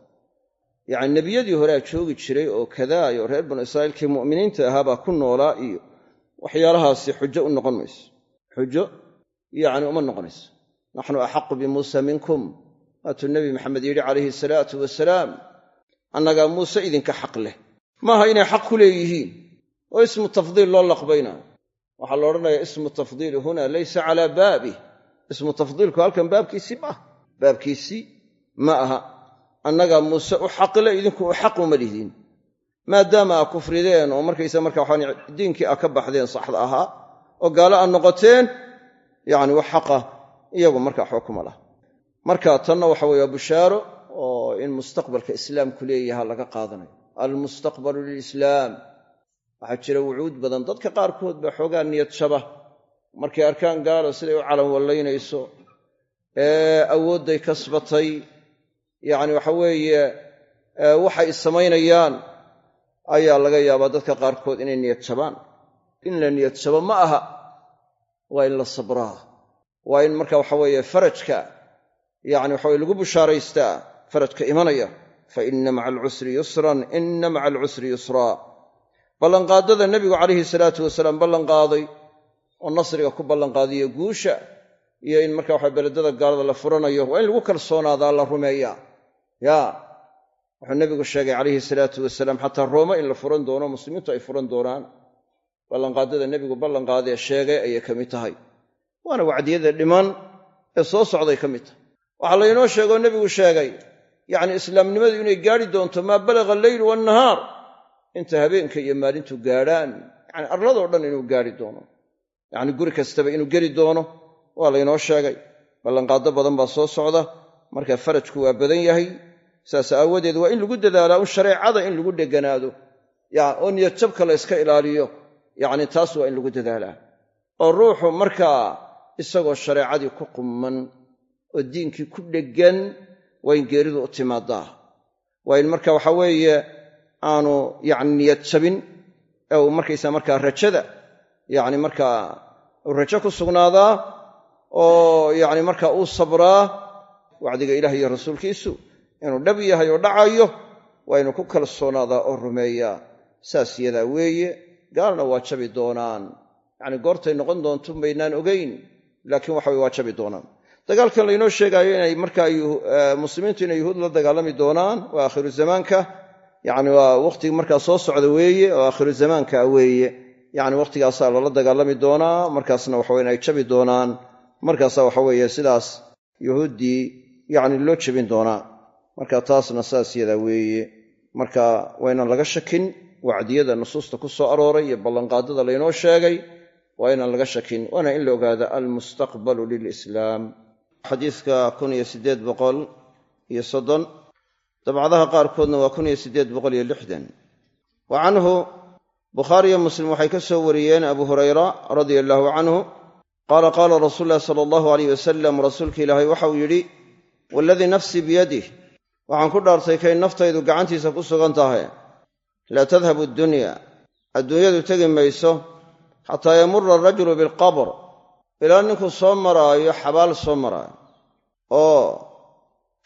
Yacni nebiyadii horea joogi jiray oo kadaa iyo reer banu israa'iilkii mu'miniinta ahaabaa ku noolaa iyo waxyaalahaasi xujo u noqon mayso. Xujo yacni uma noqonayso naxnu axaqu bimuusa minkum. Waatuu nebi maxamed yidhi calayhi salaatu wasalaam annagaa muuse idinka xaq leh. Maaha inay xaq ku leeyihiin? Oo ismu tafdiil loo laqbaynayo waxaa la odhanayaa ismu tafdiili huna laysa calaa baabih ismu tafdiilku halkan baabkiisii ma aha. Baabkiisii ma aha. Annagaa muuse u xaqle idinku u xaq uma lihiin. Maadaama aa kufrideen oo markaysa marka waxaan diinkii aa ka baxdeen saxda ahaa oo gaalo aad noqoteen yacni wax xaqa iyagu marka waxba kuma marka tanna waxa waa bushaaro oo in mustaqbalka islaamku leeyaha laga qaadanayo. Almustaqbalu lilislaam waxaa jira wucuud badan. Dadka qaarkood baa xoogaa niyad shaba. Markay arkaan gaalo siday u calan wallaynayso. Ee awoodday kasbatay. Yacni waxa weeye waxay samaynayaan ayaa laga yaabaa dadka qaarkood inay niyad jabaan in la niyad jabo ma aha. Waa in la sabraa. Waa in marka waxa weeye farajka yacni waxa weye lagu bushaaraystaa farajka imanaya. Fa inna maca alcusri yusran inna maca alcusri yusraa ballanqaadada nebigu calayhi salaatu wasalaam ballanqaaday oo nasriga ku ballanqaadiyo guusha iyo in marka waxa beledada gaalada la furanayo waa in lagu kalsoonaadaa la rumeeyaa ya wuxuu nebigu sheegay calayhi salaatu wasalaam xataa roome in la furan doono muslimiintu ay furan doonaan. Ballanqaadada nebigu ballanqaadee sheegay ayay ka mid tahay. Waana wacdiyada dhiman ee soo socday ka mid tahay. Waxaa laynoo sheegoo nebigu sheegay yacni islaamnimadu inay gaadhi doonto maa balaga alleylu waannahaar inta habeenka iyo maalintu gaadhaan yani arladoo dhan inuu gaadhi doono. Yacni guri kastaba inuu geli doono waa laynoo sheegay. Ballanqaado badan baa soo socda marka farajku waa badan yahay. Saas aawadeed waa in lagu dadaalaa un shareecada in lagu dheganaado oo niyadjabka la yska ilaaliyo yacni taas waa in lagu dadaalaa. Oo ruuxu markaa isagoo shareecadii ku qumman oo diinkii ku dheggan waa in geeridu u timaadaa. Waa in marka waxa weeye aanu yacni niyad jabin ee uu markaysa markaa rajada yacni markaa rajo ku sugnaadaa oo yacni markaa uu sabraa wacdiga ilaah iyo rasuulkiisu inuu dhab yahay oo dhacayo waa inuu ku kalsoonaadaa oo rumeeyaa. Saas yadaa weeye gaalna waa jabi doonaan. Yacni goortay noqon doonto baynaan ogayn laakiin waxa way waa jabi doonaan. Dagaalkan laynoo sheegaayo inay markaa muslimiintu inay yuhuud la dagaalami doonaan waa aakhiru zamaanka yacni waa wakhtiga markaa soo socda weeye oo aakhiru zamaanka weeye. Yacni wakhtigaasaa lala dagaalami doonaa markaasna waxawe inay jabi doonaan. Markaasaa waxa weeye sidaas yuhuuddii yacni loo jebin doonaa. Marka taasna saas yadaa weeye. Marka waa inaan laga shakin wacdiyada nusuusta ku soo arooray iyo ballanqaadada laynoo sheegay waa inaan laga shakin. Waana in la ogaada almustaqbalu lilislaam. Xadiiska kun iyo siddeed boqol iyo soddon dabcadaha qaarkoodna waa kun iyo siddeed boqol iyo lixdan. Wa canhu bukhaariyo muslim waxay ka soo wariyeen abu hurayra radia allaahu canhu qaala qaala rasuulu llahi sala allahu aleyh wasalam rasuulka ilaahay waxauu yidhi waaladii nafsii biyadih waxaan ku dhaartay kay naftaydu gacantiisa ku sugan tahay. Laa tadhabu addunya adduunyadu tegi mayso xataa yamura alrajulu bilqabr ilaa ninkuu soo maraayo xabaal soo maraayo oo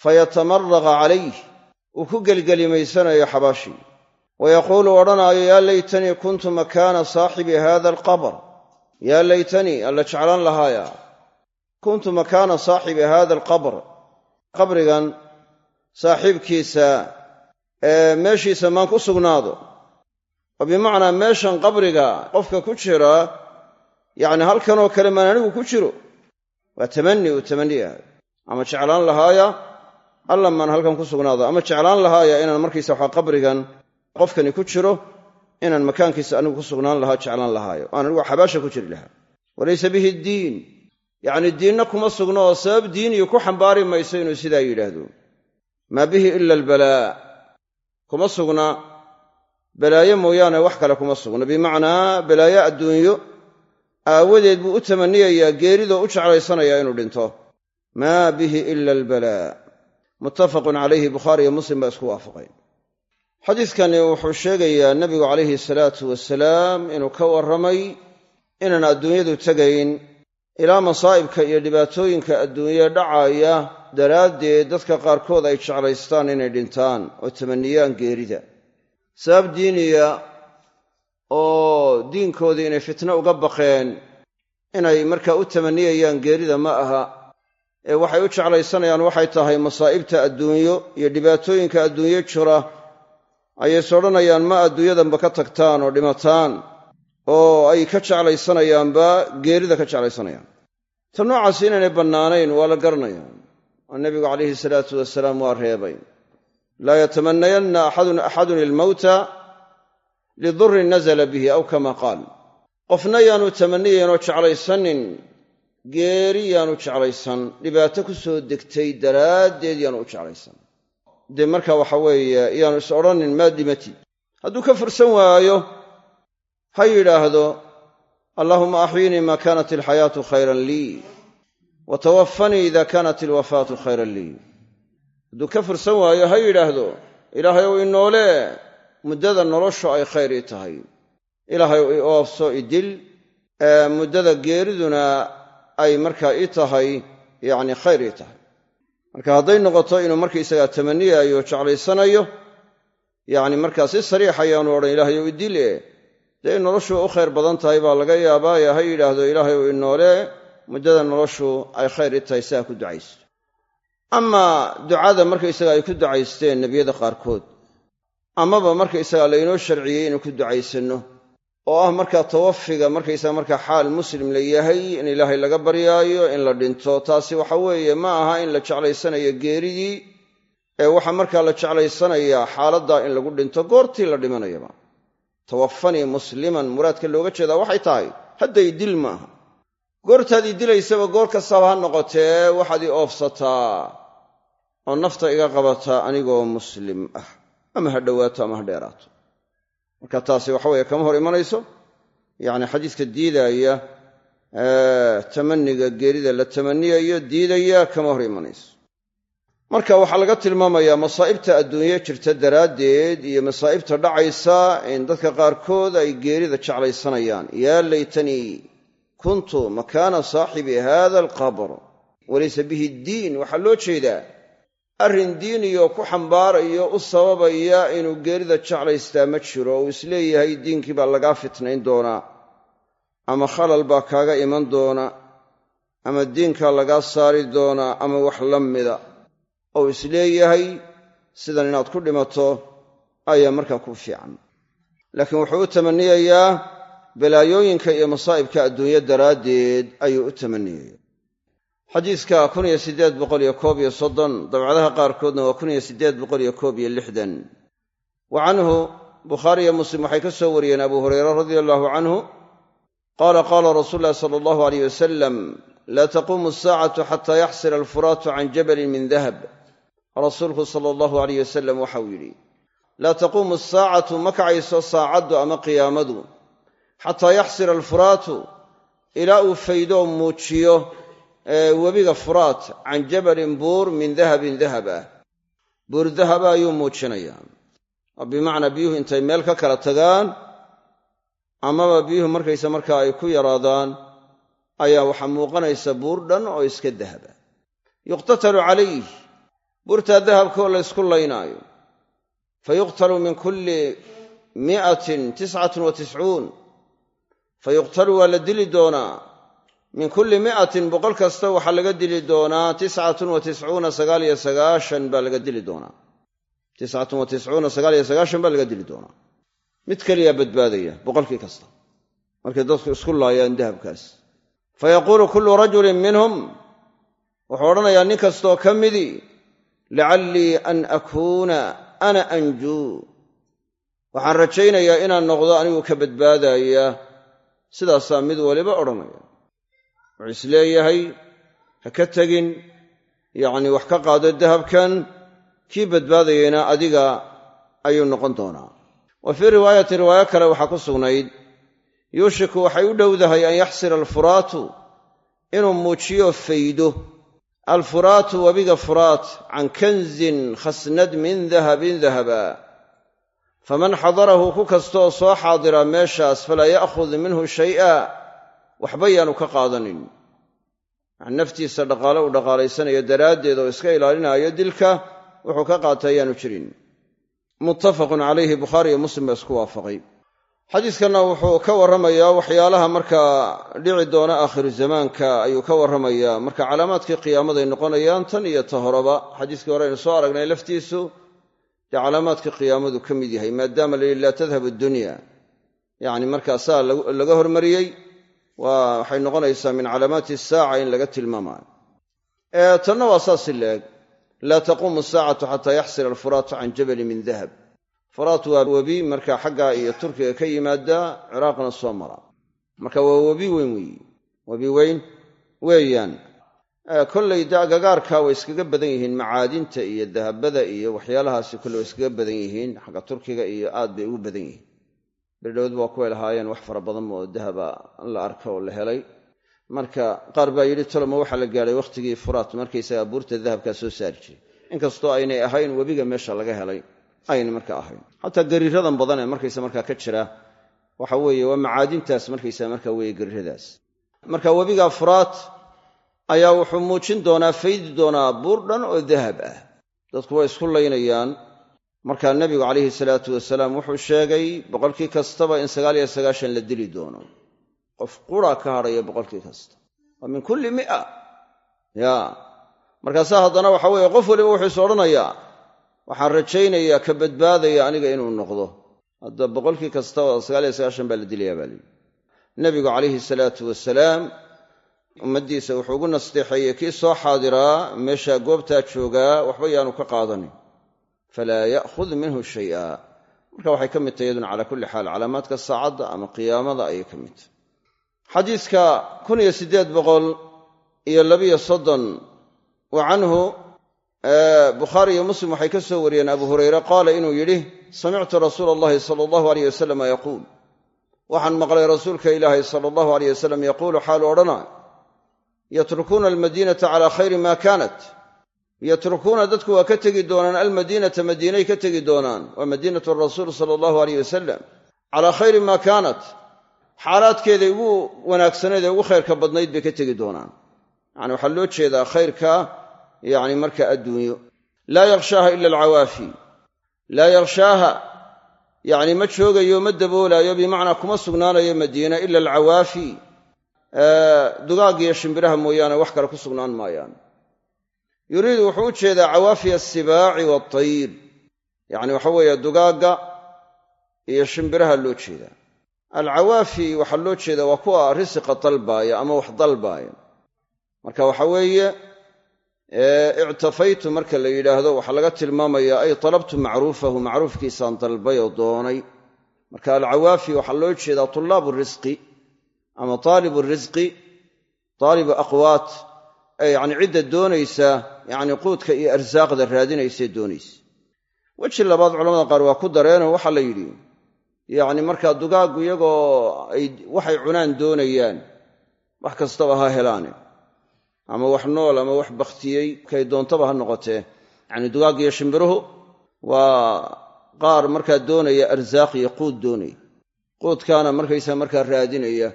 fayatamaraqa calayh uu ku gelgelimaysanayo xabaashii wa yaquulu odhanaayo yaa laytanii kuntu makaana saaxibi hada alqabr. Yaa laytanii alla jeclaan lahaaya kuntu makaana saaxibi hada alqabr. Qabrigan saaxiibkiisa ee meeshiisa maan ku sugnaado. Oo bimacnaa meeshan qabriga qofka ku jira yacni halkanoo kale maan anigu ku jiro waa tamanni uu tamanniyahay ama jeclaan lahaaya alla maan halkan ku sugnaado. Ama jeclaan lahaaya inaan markaysa waxaa qabrigan qofkani ku jiro inaan makaankiisa anigu ku sugnaan lahaa jeclaan lahaayo. Aan anigu xabaasha ku jiri lahaa. Walaysa bihi ddiin yacni diinna kuma sugno oo sabab diiniyu ku xambaari mayso inuu sidaa yidhaahdo. Maa bihi ila albalaa. Kuma sugna. Balaayo mooyaane wax kale kuma sugna. Bimacnaa balaayo adduunyo aawadeed buu u tamaniyayaa geeridoo u jeclaysanayaa inuu dhinto. Maa bihi ila albalaa muttafaqun calayhi bukhaari iyo muslim baa isku waafaqay. Xadiidkani wuxuu sheegayaa nebigu calayhi salaatu wasalaam inuu ka warramay inaan adduunyadu tegayn ilaa masaa'ibka iyo dhibaatooyinka adduunye dhacaaya daraaddeed dadka qaarkood ay jeclaystaan inay dhintaan oo tamaniyaan geerida. Sabab diiniya oo diinkoodii inay fitno uga baqeen inay markaa u tamaniyayaan geerida ma aha ee waxay u jeclaysanayaan waxay tahay masaa'ibta adduunyo iyo dhibaatooyinka adduunyo jira ayay sodhanayaan ma adduunyadanba ka tagtaan oo dhimataan oo ay ka jeclaysanayaanba geerida ka jeclaysanayaan. Ta noocaasi inaynay bannaanayn waa la garanaya oo nebigu calayhi salaatu wasalaam waa reebay. Laa yatamanayanna axadun axadun ilmowta lidurrin nazala bihi aw kama qaal. Qofna yaanu tamaniyaynoo jeclaysanin geeri yaanu jeclaysan dhibaato ku soo degtay daraaddeed yaanu u jeclaysan. Dee marka waxa weeye yaanu is odhanin maa dhimatid hadduu ka fursan waayo ha yidhaahdo allaahuma axyinii maa kaanat alxayaatu khayran lii wa tawafanii ida kaanat alwafaatu khayran lii. Hadduu ka fursan waayo ha yidhaahdo ilaahay ow inoolee muddada noloshu ay khayr ii tahay. Ilaahay i oofso idil muddada geeriduna ay markaa ii tahay yacni khayr ii tahay. Marka hadday noqoto inuu markaysagaa tamaniyaayo o jeclaysanayo yacni markaa si sariixa ayaanu odhan ilaahayow idil e dee noloshu u khayr badan tahay baa laga yaabaaye ha yidhaahdo ilaahay ow inoolee muddada noloshu ay khayr ii tahay sidaa ku ducaysto. Amaa ducada markaysaga ay ku ducaysteen nebiyada qaarkood. Amaba markaysaga laynoo sharciyey inuu ku ducaysanno oo ah markaa tawafiga markaysaga markaa xaal muslim la yahay in ilaahay laga baryaayo in la dhinto. Taasi waxa weeye ma aha in la jeclaysanayo geeridii ee waxaa markaa la jeclaysanayaa xaaladdaa in lagu dhinto. Goortii la dhimanayaba. Tawafanii musliman muraadka looga jeedaa waxay tahay hadday dil maaha goortaad ii dilaysaba goor kastaba ha noqotee waxaad ii oofsataa oo nafta iga qabataa anigoo muslim ah ama ha dhowaato ama ha dheeraato marka taasi waxa weeye kama hor imanayso. Yacni xadiiska diidaaya tamaniga geerida la tamaniyayo diidaya kama hor imanayso. Marka waxaa laga tilmaamayaa masaa'ibta adduunye jirta daraaddeed iyo masaa'ibta dhacaysa in dadka qaarkood ay geerida jeclaysanayaan. Yaa laytanii kuntu makaana saaxibi hada alqabr walaysa bihi ddiin waxaa loo jeedaa arrin diiniyo ku xambaarayo u sababaya inuu geerida jeclaystaa ma jiro uu is leeyahay diinkii baa lagaa fitnayn doonaa ama khalal baa kaaga iman doona ama diinkaa lagaa saari doonaa ama wax la mida. Ou is leeyahay sidan inaad ku dhimato ayaa markaa ku fiican. Laakiin wuxuu u tamaniyayaa balaayooyinka iyo masaa'ibka adduunyo daraaddeed ayuu u tamaniyaya xadiiska kuniyo siddeed boqol iyo koob iyo soddon dabcadaha qaarkoodna waa kuniyo siddeed boqol iyo koob iyo lixdan. Wa canhu bukhaari iyo muslim waxay ka soo wariyeen abu hureyre radia allahu canhu qaala qaala rasuulu llahi sala allahu aleyh wasalam laa taquumu asaacatu xataa yaxsira alfuraatu can jabalin min dahab. Rasuulku sala allahu aleyh wasalam waxau yidhi laa taquumu asaacatu ma kacayso saacaddu ama qiyaamadu. Xataa yaxsira alfuraatu ilaa uu faydoo muujiyo webiga furaat can jabalin buur min dahabin dahab ah buur dahaba ayuu muujinayaa oo bimacnaa biyuhu intay meel ka kala tagaan amaba biyuhu markaysa markaa ay ku yaraadaan ayaa waxaa muuqanaysa buur dhan oo iska dahaba. Yuqtatalu calayh buurtaa dahabkaoo la ysku laynaayo. Fa yuqtalu min kulli mi'atin tiscatun wa tiscuun fa yuqtalu waa la dili doonaa min kulli mi'atin boqol kasta waxaa laga dili doonaa tiscatun wa tiscuuna sagaal iyo sagaashan baa laga dili doonaa. Tiscatun wa tiscuuna sagaal iyo sagaashan baa laga dili doonaa. Mid keliyaa badbaadaya boqolkii kasta. Markay dadku isku laayaan dahabkaas. Fa yaquulu kullu rajulin minhum wuxuu odhanayaa nin kastooo ka midii lacallii an akuuna ana anjuu. Waxaan rajaynayaa inaan noqdo anigu ka badbaadaya. Sidaasaa mid waliba odhanaya wuxuu is leeyahay ha ka tegin yacnii wax ka qaado dahabkan kii badbaadayayna adiga ayuu noqon doonaa. Wa fii riwaayatin riwaayo kale waxaa ku sugnayd yuushiku waxay u dhowdahay an yaxsira alfuraatu inuu muujiyo faydo. Alfuraatu webiga furaat can kanzin khasnad min dahabin dahaba. Faman xadarahu ku kastooo soo xaadira meeshaas falaa ya'khud minhu shay'a waxba yaanu ka qaadanin. Naftiisa dhaqaale uu dhaqaalaysanayo daraaddeed oo iska ilaalinaayo dilka wuxuu ka qaata ayaanu jirin. Muttafaqun calayhi bukhaari iyo muslim baa isku waafaqay. Xadiiskanna wuxuu ka warramayaa waxyaalaha markaa dhici doona aakhiru zamaanka ayuu ka warramayaa. Marka calaamaadkii qiyaamaday noqonayaan tan iyo ta horeba xadiiskii hore aynu soo aragnay laftiisu dee calaamaadkii qiyaamadu ka mid yahay maadaama la laa tadhab addunya yacni markaa saa laga hormariyey waxay noqonaysaa min calaamaati saaca in laga tilmaamaayo tanna waa saasi leeg. Laa taquumu saacatu xataa yaxsila alfuraatu can jabali min dahab. Furaat waa webi marka xagga iyo turkiga ka yimaada ciraaqna soo mara. Marka waa webi weyn weeye webi weyn weeyaan. Kollay agagaarka way iskaga badan yihiin macaadinta iyo dahabada iyo waxyaalahaasi kolley way iskaga badan yihiin xagga turkiga iyo aad bay ugu badan yihiin berdhowd waa kuway lahaayeen wax fara badan oo dahaba la arka oo la helay. Marka qaar baa yidhi toloma waxaa la gaadhay wakhtigii furaat markaysaga buurta dahabkaa soo saari jiray inkastoo aynay ahayn webiga meesha laga helay aynay marka ahayn. Xataa gariiradan badan ee markaysa markaa ka jira waxa weeye waa macaadintaas markaysa marka weeye gariiradaas. Marka webiga furaat ayaa wuxuu muujin doonaa faydi doonaa buur dhan oo dahab ah. Dadku way isku laynayaan markaa nebigu calayhi salaatu wasalaam wuxuu sheegay boqolkii kastaba in sagaal iyo sagaashan la dili doono. Qof qura ka hadhaya boqolkii kasta. Waa min kulli mia. Ya. Markaasaa haddana waxa weeye qof waliba wuxuu is odhanayaa waxaan rajaynayaa ka badbaadaya aniga inuu noqdo. Hadda boqolkii kastaba sagaal iyo sagaashan baa la dilayaa baa lihi nebigu calayhi salaatu wasalaam ummaddiisa wuxuu ugu nasteexeeyey kii soo xaadiraa meeshaa goobtaa joogaa waxba yaanu ka qaadanin falaa ya'khud minhu shay'a marka waxay ka mid tahay iyaduna calaa kulli xaal calaamaadka saacadda ama qiyaamada ayay ka mid tahay. Xadiiska kun iyo siddeed boqol iyo labiyo soddon wa bukhaari iyo muslim waxay ka soo wariyeen abu hurayre qaala inuu yidhi samictu rasuula allahi sala allahu aleyh wasalama yaquul. Waxaan maqlay rasuulka ilaahay sala allahu aleyh wasalam yaquulu xaalu odhana yatrukuuna almadiinata calaa khayri ma kaanat yatrukuuna dadku waa ka tegi doonaan almadiinata madiinay ka tegi doonaan. Waa madiinatu rasuul sala allahu aleyh wasalam calaa khayri ma kaanat. Xaalaadkeeday ugu wanaagsanayd ee ugu khayrka badnayd bay ka tegi doonaan. Yacani waxaa loo jeedaa khayrka yacni marka adduunyo. Laa yakhshaaha ila alcawaafi. Laa yakhshaaha yacni ma joogayo ma daboolaayo bimacnaa kuma sugnaanayo madiina ila alcawaafi. Dugaaggiyo shimbiraha mooyaane wax kale ku sugnaan maayaan yuriidu wuxuu u jeedaa cawaafiya asibaaci waatayr yacni waxa weeye dugaagga iyo shimbiraha loo jeedaa. Alcawaafi waxaa loo jeedaa waa kuwa risiqa dalbaaya ama wax dalbaaya. Marka waxa weeye ictafaytu marka la yidhaahdo waxaa laga tilmaamayaa ay talabtu macruufahu macruufkiisaan dalbay oo doonay. Marka alcawaafi waxaa loo jeedaa tulaabu risqi ama taalibu risqi taalibu ee yacni cidda doonaysa yacni quudka iyo arsaaqda raadinaysae doonaysa. Weji labaad culamada qaar waa ku dareenoo waxaa la yidhi yacni markaa dugaaggu iyagoo ay waxay cunaan doonayaan wax kastaba ha helaane. Ama wax nool ama wax bakhtiyey kay doontaba ha noqotee. Yacni dugaagga iyo shimbiruhu waa qaar markaa doonaya arsaaq iyo quud doonaya. Quudkaana markaysaa markaa raadinaya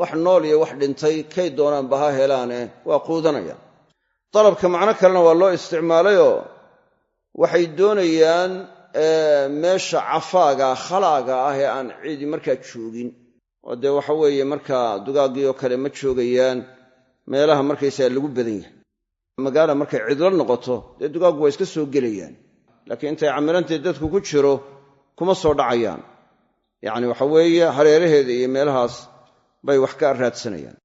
wax nool iyo wax dhintay kay doonaanba ha helaane waa quudanaya. Dalabka macno kalena waa loo isticmaalayoo waxay doonayaan meesha cafaaga khalaaga ah ee aan cidi markaa joogin. Oo dee waxa weeye markaa dugaaggii oo kale ma joogayaan meelaha markaysaga lagu badan yahay. Magaala markay cidlo noqoto dee dugaaggu waa iska soo gelayaan. Laakiin intay camilanteed dadku ku jiro kuma soo dhacayaan. Yacni waxa weeye hareeraheeda iyo meelahaas bay wax ka raadsanayaan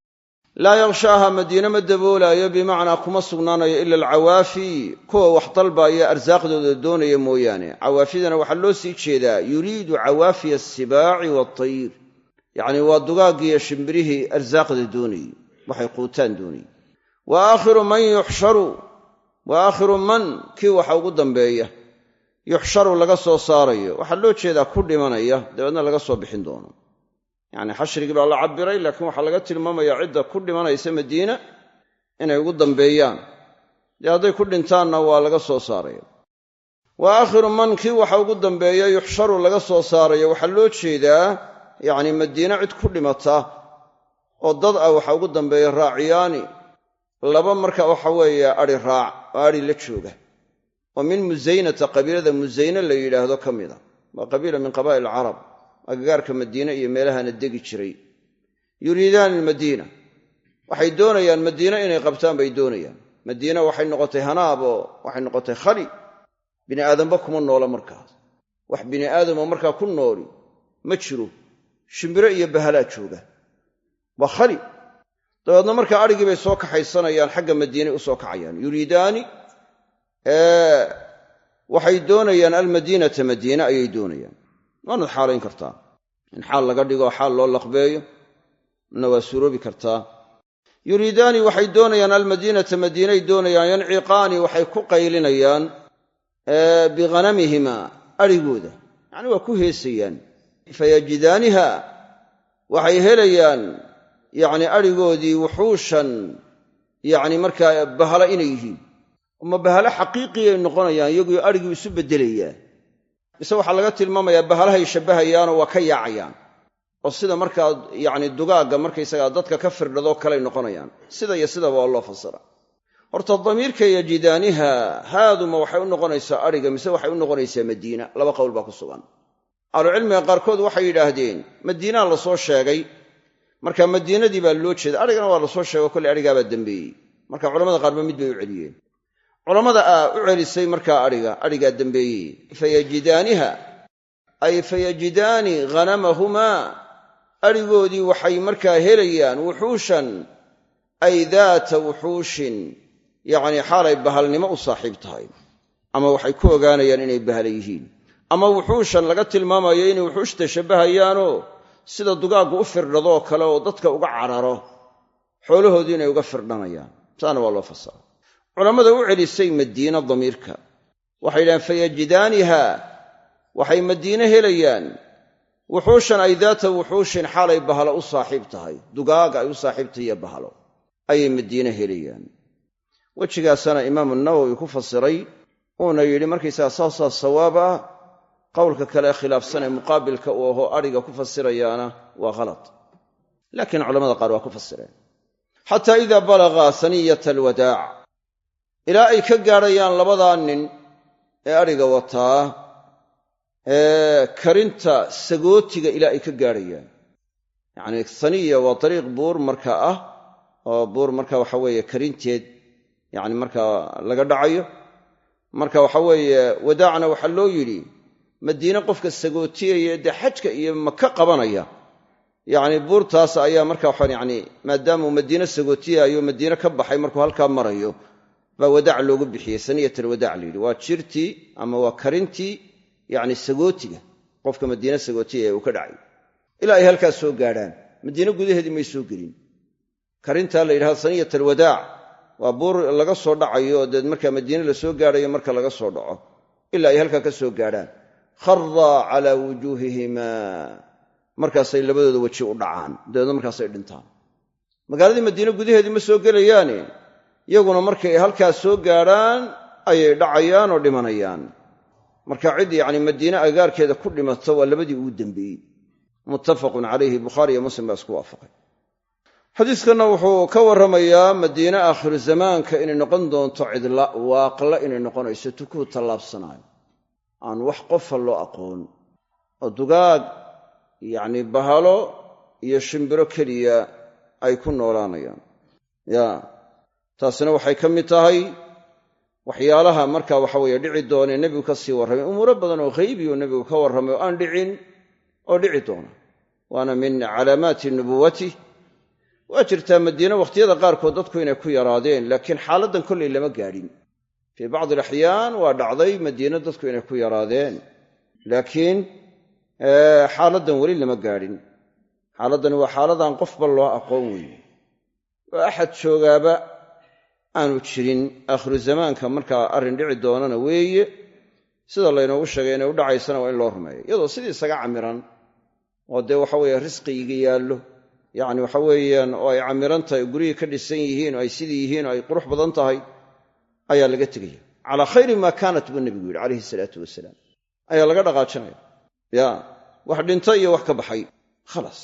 laa yakhshaaha madiine ma daboolaayo bimacnaa kuma sugnaanayo ila alcawaafi kuwa wax dalbaaya arsaaqdooda doonaya mooyaane. Cawaafidana waxaa loo sii jeedaa yuriidu cawaafiya asibaaci waatayr yacni waa dugaaggiiyo shimbirihii arsaaqda doonayey waxay quutaan doonayey wa aakhiru man yuxsharu wa aakhiru man kii waxa ugu dambeeya yuxsharu laga soo saarayo. Waxaa loo jeedaa ku dhimanaya dabeedna laga soo bixin doono yacni xashrigii baa la cabbiray laakiin waxaa laga tilmaamayaa cidda ku dhimanaysa madiina inay ugu dambeeyaan. Dee hadday ku dhintaanna waa laga soo saaraya. Wa aakhiru man kii waxa ugu dambeeya yuxsharu laga soo saarayo waxaa loo jeedaa yacni madiine cid ku dhimata oo dad ah waxaa ugu dambeeya raaciyaani. Laba marka waxa weeye adhi raac oo adhi la jooga. Oo min musaynata qabiilada musayne la yidhaahdo ka mida waa qabiila min qabaa'il carab agagaarka madiine iyo meelahana degi jiray. Yuriidaani almadiina waxay doonayaan madiine inay qabtaan bay doonayaan. Madiina waxay noqotay hanaab waxay noqotay khali. Bini aadamba kuma noola markaas. Wax bini aadamoo markaa ku nooli ma jiro. Shimbiro iyo bahalaa jooga. Waa khali. Dabeedna markaa adhigii bay soo kaxaysanayaan xagga madiinay u soo kacayaan. Yuriidaani waxay doonayaan almadiinata madiine ayay doonayaan waanaad xaalayn kartaa. In xaal laga dhigo xaal loo laqbeeyo na waa suuroobi kartaa. Yuriidaani waxay doonayaan almadiinata madiinay doonayaan yanciqaani waxay ku qaylinayaan bighanamihima adhigooda yacni waa ku heesayaan. Fayajidaaniha waxay helayaan yacni adhigoodii wuxuushan yacni markaa bahalo inay yihiin. Ma bahalo xaqiiqiyay noqonayaan iyaguo adhigii isu beddelayaa mise waxaa laga tilmaamayaa bahalahay shabbahayaanoo waa ka yaacayaan. Oo sida markaa yacni dugaagga markaysagaa dadka ka firdhadoo kaley noqonayaan. Sida iyo sidaba waa loo fasira. Horta damiirka yajidaaniha haaduma waxay u noqonaysaa adhiga mise waxay u noqonaysaa madiina. Laba qowl baa ku sugan. Ahlucilmiga qaarkood waxay yidhaahdeen madiinaa la soo sheegay. Marka madiinadii baa loo jeeda adhigana waa la soo sheego kolley adhigaabaa dembeeyey marka culamada qaarba mid bay u celiyeen culammada aa u celisay markaa adhiga adhigaa dembeeyey fayajidaaniha ay fayajidaani ghanamahumaa adhigoodii waxay markaa helayaan wuxuushan ay daata wuxuushin yacnii xaalay bahalnimo u saaxiib tahay ama waxay ku ogaanayaan inay bahala yihiin ama wuxuushan laga tilmaamayo inay wuxuushta shabbahayaanoo sida dugaaggu u firdhadoo kale oo dadka uga cararo xoolahoodii inay uga firdhanayaan taana waa loo fasara culammada u celisay madiina damiirka. Waxay yidhahaan fayajidaaniha. Waxay madiine helayaan. Wuxuushan ay daata wuxuushin xaalay bahalo u saaxiib tahay. Dugaaga ay u saaxiibtahay iyo bahalo ayay madiine helayaan. Wejigaasana imaamu nawowi ku fasiray uuna yidhi markaysaga saasaa sawaab ah qowlka kale khilaafsan ee muqaabilka uu aho adhiga ku fasirayaana waa khalad laakiin culamada qaar waa ku fasireen. Xataa idaa balagaa saniyata alwadaac ilaa ay ka gaadhayaan labadaa nin ee adhiga wataa ee karinta sagootiga ilaa ay ka gaadhayaan yacnii saniya waa dariiq buur marka ah oo buur marka waxa weeye karinteed yacni markaa laga dhacayo. Marka waxa weeye wadaacna waxaa loo yidhi madiine qofka sagootiyaya dee xajka iyo maka qabanaya. Yacni buurtaas ayaa marka waxaan yacni maadaamuu madiine sagootiyayo madiine ka baxay markuu halkaa marayo baa wadaac loogu bixiyey saniyat alwadaac la yidhi. Waa jirtii ama waa karintii yacni sagootiga qofka madiine sagootiyaya uu ka dhacay. Ilaa ay halkaas soo gaadhaan. Madiine gudaheedii may soo gelin. Karintaa la yidhahdo saniyat alwadaac waa buur laga soo dhacayo oo markaa madiine la soo gaadhayo marka laga soo dhaco. Ilaa ay halkaa ka soo gaadhaan. Kharaa calaa wujuuhihimaa. Markaasay labadooda weji u dhacaan. Dabeedna markaasay dhintaan. Magaaladii madiine gudaheedii ma soo gelayaane iyaguna markay halkaas soo gaadhaan ayay dhacayaan oo dhimanayaan. Marka cid yacni madiine agaarkeeda ku dhimato waa labadii ugu dembeeyey muttafaqun calayhi bukhaari iyo muslim baa isku waafaqay. Xadiiskanna wuxuu ka warramayaa madiine aakhiru zamaanka inay noqon doonto cidla waaqla inay noqonayso tukuu tallaabsanaayo. Aan wax qofa loo aqoon. Oo dugaag yacni bahalo iyo shimbiro keliya ay ku noolaanayaan. Ya taasina waxay ka mid tahay waxyaalaha marka waxa weeye dhici doonee nebigu ka sii warramay. Umuuro badan oo haybiyu nebigu ka warramay oo aan dhicin oo dhici doona. Waana min calaamaati nubuwatih waa jirtaa madiine wakhtiyada qaarkood dadku inay ku yaraadeen laakiin xaaladdan kollay lama gaadhin. Fii bacdi alaxyaan waa dhacday madiine dadku inay ku yaraadeen laakiin xaaladdan weli lama gaadhin. Xaaladdani waa xaaladaan qofba loo aqoon weeye oo axad joogaaba aanu jirin aakhiru zamaanka markaa arrin dhici doonana weeye sida laynoogu sheegay inay u dhacaysana waa in loo rumeeyo. Iyadoo sidii isaga camiran oo dee waxa weeye risqigiga yaallo yacni waxa weeyaan oo ay camiran tahay guryihii ka dhisan yihiin oo ay sidii yihiin oo ay qurux badan tahay ayaa laga tegaya. Calaa khayri maa kaanat buu nebigu yidhi calayhi salaatu wasalaam. Ayaa laga dhaqaajinaya. Ya wax dhinta iyo wax ka baxay. Khalaas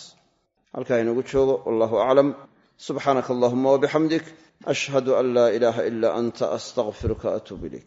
halkaa inagu joogo wallahu aclam subxaanaka allahuma wabixamdik ashhadu an laa ilaaha ilaa anta astaqfiruka atuub ilayk